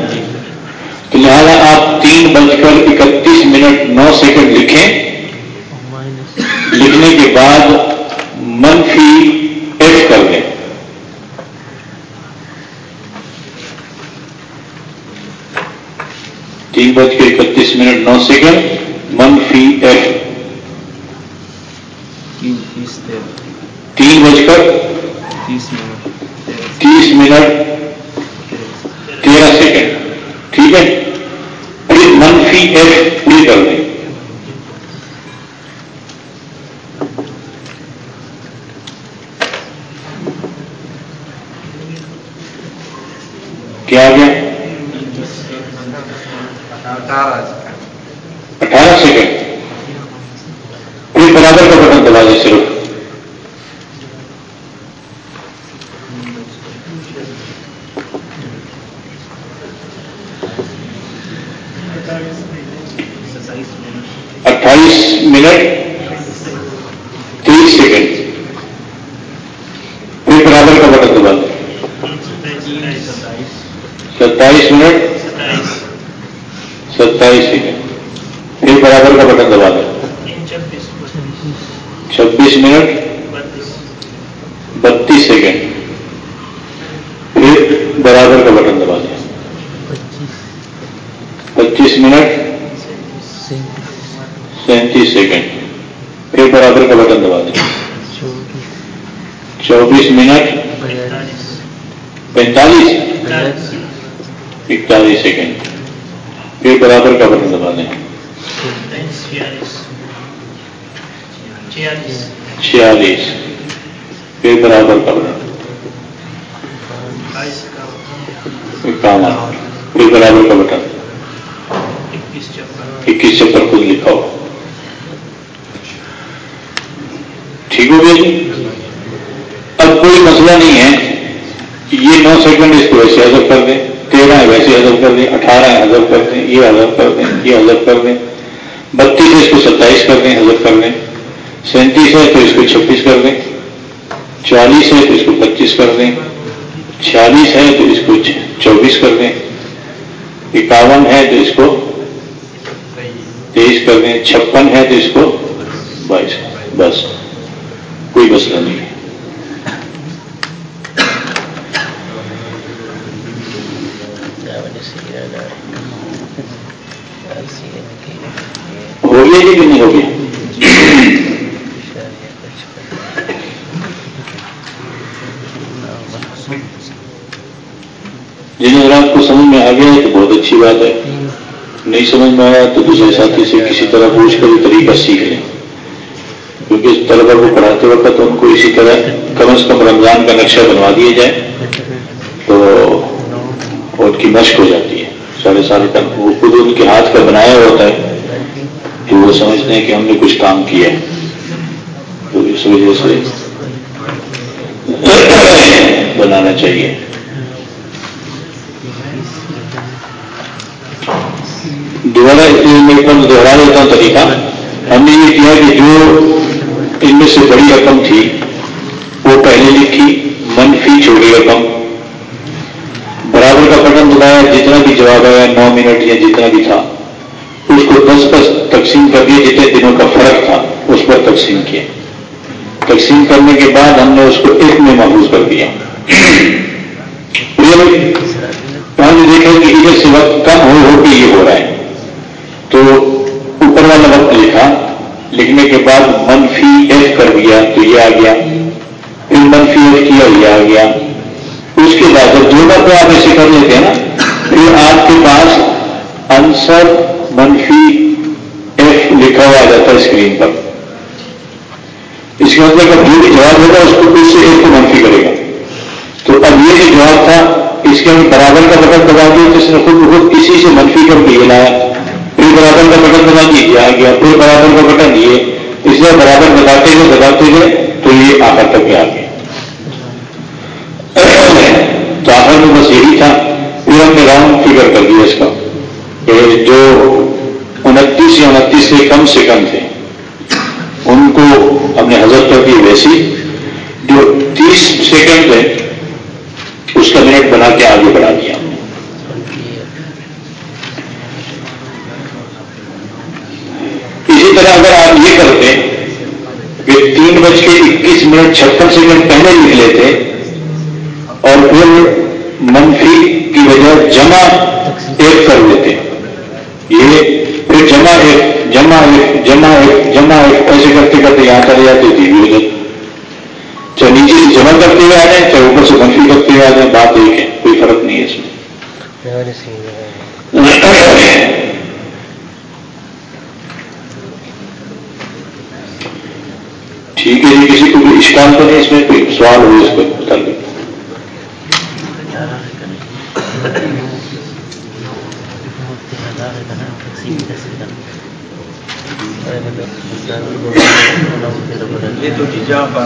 تو لہٰذا آپ تین بج کر اکتیس منٹ نو سیکنڈ لکھیں۔ لکھنے کے بعد منفی ایف کر دیں۔ تین بج کے اکتیس منٹ نو سیکنڈ، منفی ایف۔ تین بج کر تیس منٹ، تیرہ سیکنڈ۔ ٹھیک ہے؟ پھر منفی ایف پوری کر دیں کیا گیا اٹھارہ سیکنڈ پھر برابر کا بٹن دبا دیں صرف اٹھائیس منٹ تیس سیکنڈ پھر برابر کا بٹن دبا دیں ستائیس منٹ ستائیس سیکنڈ پھر برابر کا بٹن دبا دیں چھبیس منٹ بتیس سیکنڈ پھر برابر کا بٹن دبا دیں پچیس منٹ سینتیس سیکنڈ پھر برابر کا بٹن دبا دیں۔ چوبیس منٹ۔ پینتالیس۔ اکتالیس سیکنڈ۔ پھر برابر کا بٹن دبا دیں۔ چھیالیس۔ پھر برابر کا بٹن اکاون پھر برابر کا بٹن اکیس چپر خود لکھا ہو ٹھیک ہو گیا جی اب کوئی مسئلہ نہیں ہے یہ نو سیکنڈ اس کو ویسے حضر کر دیں تیرہ ہے ویسے حضر کر دیں اٹھارہ ہے حضر کر دیں یہ حضر کر دیں یہ حضر کر دیں بتیس ہے اس کو ستائیس کر دیں حضر کر دیں سینتیس ہے تو اس کو چھبیس کر دیں چالیس ہے تو اس کو پچیس کر دیں چھیالیس ہے تو اس کو چوبیس کر دیں اکاون ہے تو اس کو تیئیس کر دیں چھپن ہے تو اس کو بائیس بس کوئی مسئلہ نہیں۔ ہے ہو گیا کہ نہیں ہو گیا جن حضرات کو سمجھ میں آ گیا ہے تو بہت اچھی بات ہے۔ نہیں سمجھ میں آیا تو دوسرے ساتھی سے کسی طرح پوچھ کر طریقہ سیکھ لیں۔ کیونکہ اس طلبا کو پڑھاتے وقت ان کو اسی طرح کم از کم رمضان کا نقشہ بنوا دیا جائے تو ان کی مشق ہو جاتی ہے۔ سارے سال تک وہ خود ان کے ہاتھ کا بنایا ہوتا ہے کہ وہ سمجھتے ہیں کہ ہم نے کچھ کام کیا ہے۔ تو اس وجہ سے بنانا چاہیے۔ دوبارہ ایک بار دوہرا دیتا ہوں طریقہ۔ ہم نے یہ کیا کہ جو ان میں سے بڑی رقم تھی۔ وہ پہلے لکھی منفی چھوٹی رقم۔ برابر کا بٹن دبایا جتنا بھی جواب آیا، نو منٹ یا جتنا بھی تھا۔ اس کو دس دس تقسیم کر دیا جتنے دنوں کا فرق تھا، اس پر تقسیم کیا تقسیم کرنے کے بعد ہم نے اس کو ایک میں محفوظ کر دیا۔ ہم نے دیکھا کہ ادھر سے وقت کم ہو ہو کے یہ ہو رہا ہے۔ تو اوپر والا وقت لکھا۔ لکھنے کے بعد منفی ایف کر دیا تو یہ آ گیا. پھر منفی ایف کیا، یہ آ گیا. اس کے بعد جب دو بار آپ ایسے کر لیتے ہیں نا، پھر آپ کے پاس انسر منفی ایف لکھا ہوا آ جاتا ہے اسکرین پر. اس کے مطلب جو بھی جواب ہوگا، اس کو پھر سے ایک کو منفی کرے گا. تو اب یہ جو جواب تھا، اس کے ہم برابر کا بٹن دبا دیا تو اس نے خود بخود کسی سے منفی کر کے لایا. برابر کا بٹن دبا دیجیے آ گیا پھر برابر کا مطلب بٹن دیے اس لیے برابر بتاتے ہوئے بتاتے ہوئے تو یہ آخر تک آ گیا تو آخر میں بس یہی تھا پھر ہم نے راؤنڈ فگر کر دیا اس کا کہ جو انتیس یا انتیس سے کم سے کم تھے، ان کو ہم نے حضرت کر دی ویسی جو تیس سیکنڈ تھے، اس کا منٹ بنا کے آگے بڑھا دیا۔ طرح اگر آپ یہ کرتے کہ تین بج کے اکیس منٹ چھپن سیکنڈ پہلے لکھ لیتے اور پھر منفی کی وجہ جمع ایک کر دیتے یہ پھر جمع ایک جمع ایک جمع ایک جمع ایک ایسے کرتے کرتے یہاں چلے جاتے تھے بھی چاہے نیچے سے جمع کرتے ہوئے آ جائیں چاہے اوپر سے منفی کرتے ہوئے آ جائیں بات ایک ہے کوئی فرق نہیں ہے اس میں۔ ٹھیک ہے جی کسی کو بھی اشکال تو نہیں اس میں کوئی سوال ہو اس کو متعلق یہ تو پر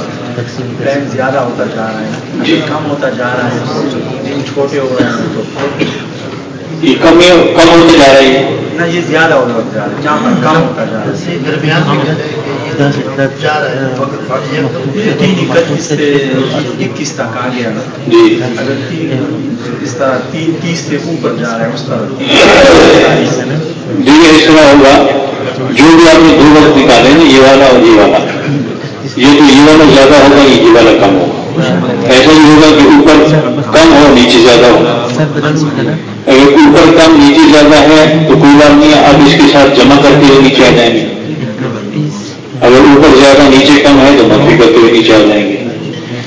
پلان زیادہ ہوتا جا رہا ہے۔ جی۔ کم ہوتا جا رہا ہے۔ دن چھوٹے ہو رہے ہیں تو۔ یہ کم کم ہوتے جا رہی ہے نہ یہ زیادہ ہوتا جا رہا ہے۔ جہاں پر کم ہوتا جا رہا ہے۔ تین اکتیس گیا جی اگر اس طرح تین تیس سے اوپر جا رہا ہے اس طرح جی اس طرح ہوگا جو بھی آپ نے دو وقت نکالے نا یہ والا اور یہ والا یہ تو یہ والا زیادہ ہوگا یہ یہ والا کم ہوگا ایسا ہی ہوگا کہ اوپر کم ہو نیچے زیادہ ہو اگر اوپر کم نیچے زیادہ ہے تو کوئی بات نہیں اب اس کے ساتھ جمع کرتے ہوئے نیچے آ جائیں گے اگر اوپر زیادہ نیچے کم ہے تو منفی کرتے ہوئے نیچے آ جائیں گے۔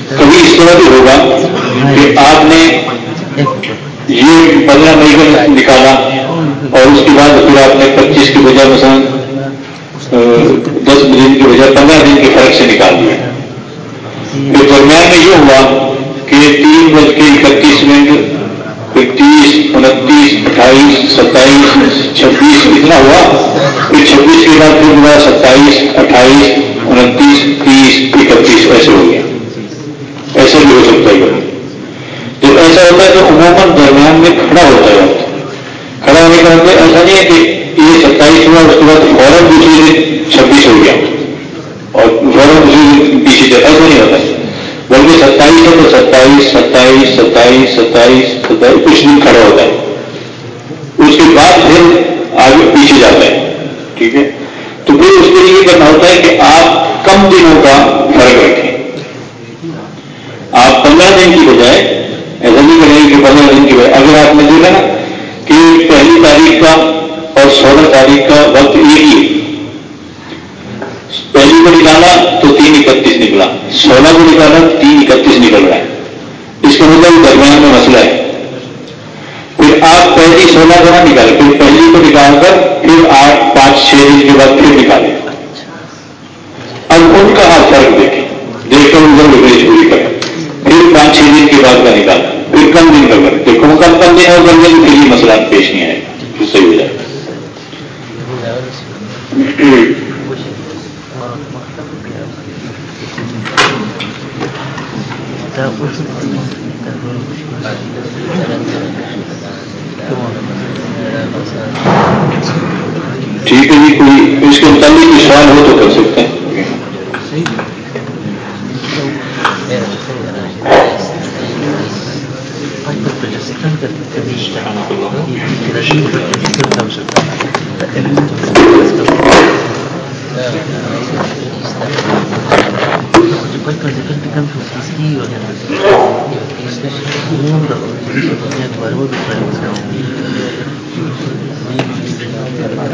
کبھی اس طرح بھی ہوگا کہ آپ نے یہ پندرہ مئی کا نکالا اور اس کے بعد پھر آپ نے پچیس کے بجائے مثلا دس دن کی بجائے پندرہ دن کے فرق سے نکال دیا۔ درمیان میں یہ ہوا کہ تین بج کے اکتیس منٹ اکتیس، انتیس، اٹھائیس، ستائیس، چھبیس، اتنا ہوا۔ پھر چھبیس کے بعد پھر ہوا ستائیس، اٹھائیس، انتیس، تیس، اکتیس، ایسے ہو گیا۔ ایسے بھی ہو سکتا ہے۔ جب ایسا ہوتا ہے تو عموماً درمیان میں کھڑا ہوتا ہے۔ کھڑا ہونے کا مطلب ایسا نہیں ہے کہ یہ ستائیس ہوا، اس کے بعد فوراً دوسری دن چھبیس ہو گیا۔ اور فوراً دوسری دن پیچھے ایسا نہیں ہوتا۔ بلکہ ستائیس ہے تو ستائیس ستائیس ستائیس ستائیس ستائیس، کچھ دن کھڑا ہوتا ہے اس کے بعد پھر آگے پیچھے جاتا ہے ٹھیک ہے؟ تو پھر اس کے لیے یہ کرنا ہوتا ہے کہ آپ کم دنوں کا فرق رکھیں۔ آپ پندرہ دن کی بجائے ایسا نہیں کریں کہ پندرہ دن کی بجائے۔ اگر آپ نے دیکھا نا کہ پہلی تاریخ کا اور سولہ تاریخ کا وقت ایک ہی پہلی کو نکالا تو تین اکتیس نکلا سولہ کو نکالا تین اکتیس نکل رہا ہے اس کا مطلب درمیان میں مسئلہ ہے پھر آپ پہلی سولہ کو نہ نکالے پھر پہلی کو نکال کر پھر آٹھ پانچ چھ دن کے بعد پھر نکالے اب ان کا آپ فرق دیکھیں دیکھ کر ادھر ویج پوری کریں پھر پانچ چھ دن کے بعد کا نکالا پھر کم دن کا کریں دیکھو کم کم دن اور کر دیں پھر یہ مسئلہ پیش نہیں آئے صحیح ہو جائے ٹھیک ہے جی کوئی اس کے متعلق کوئی سوال ہو تو کر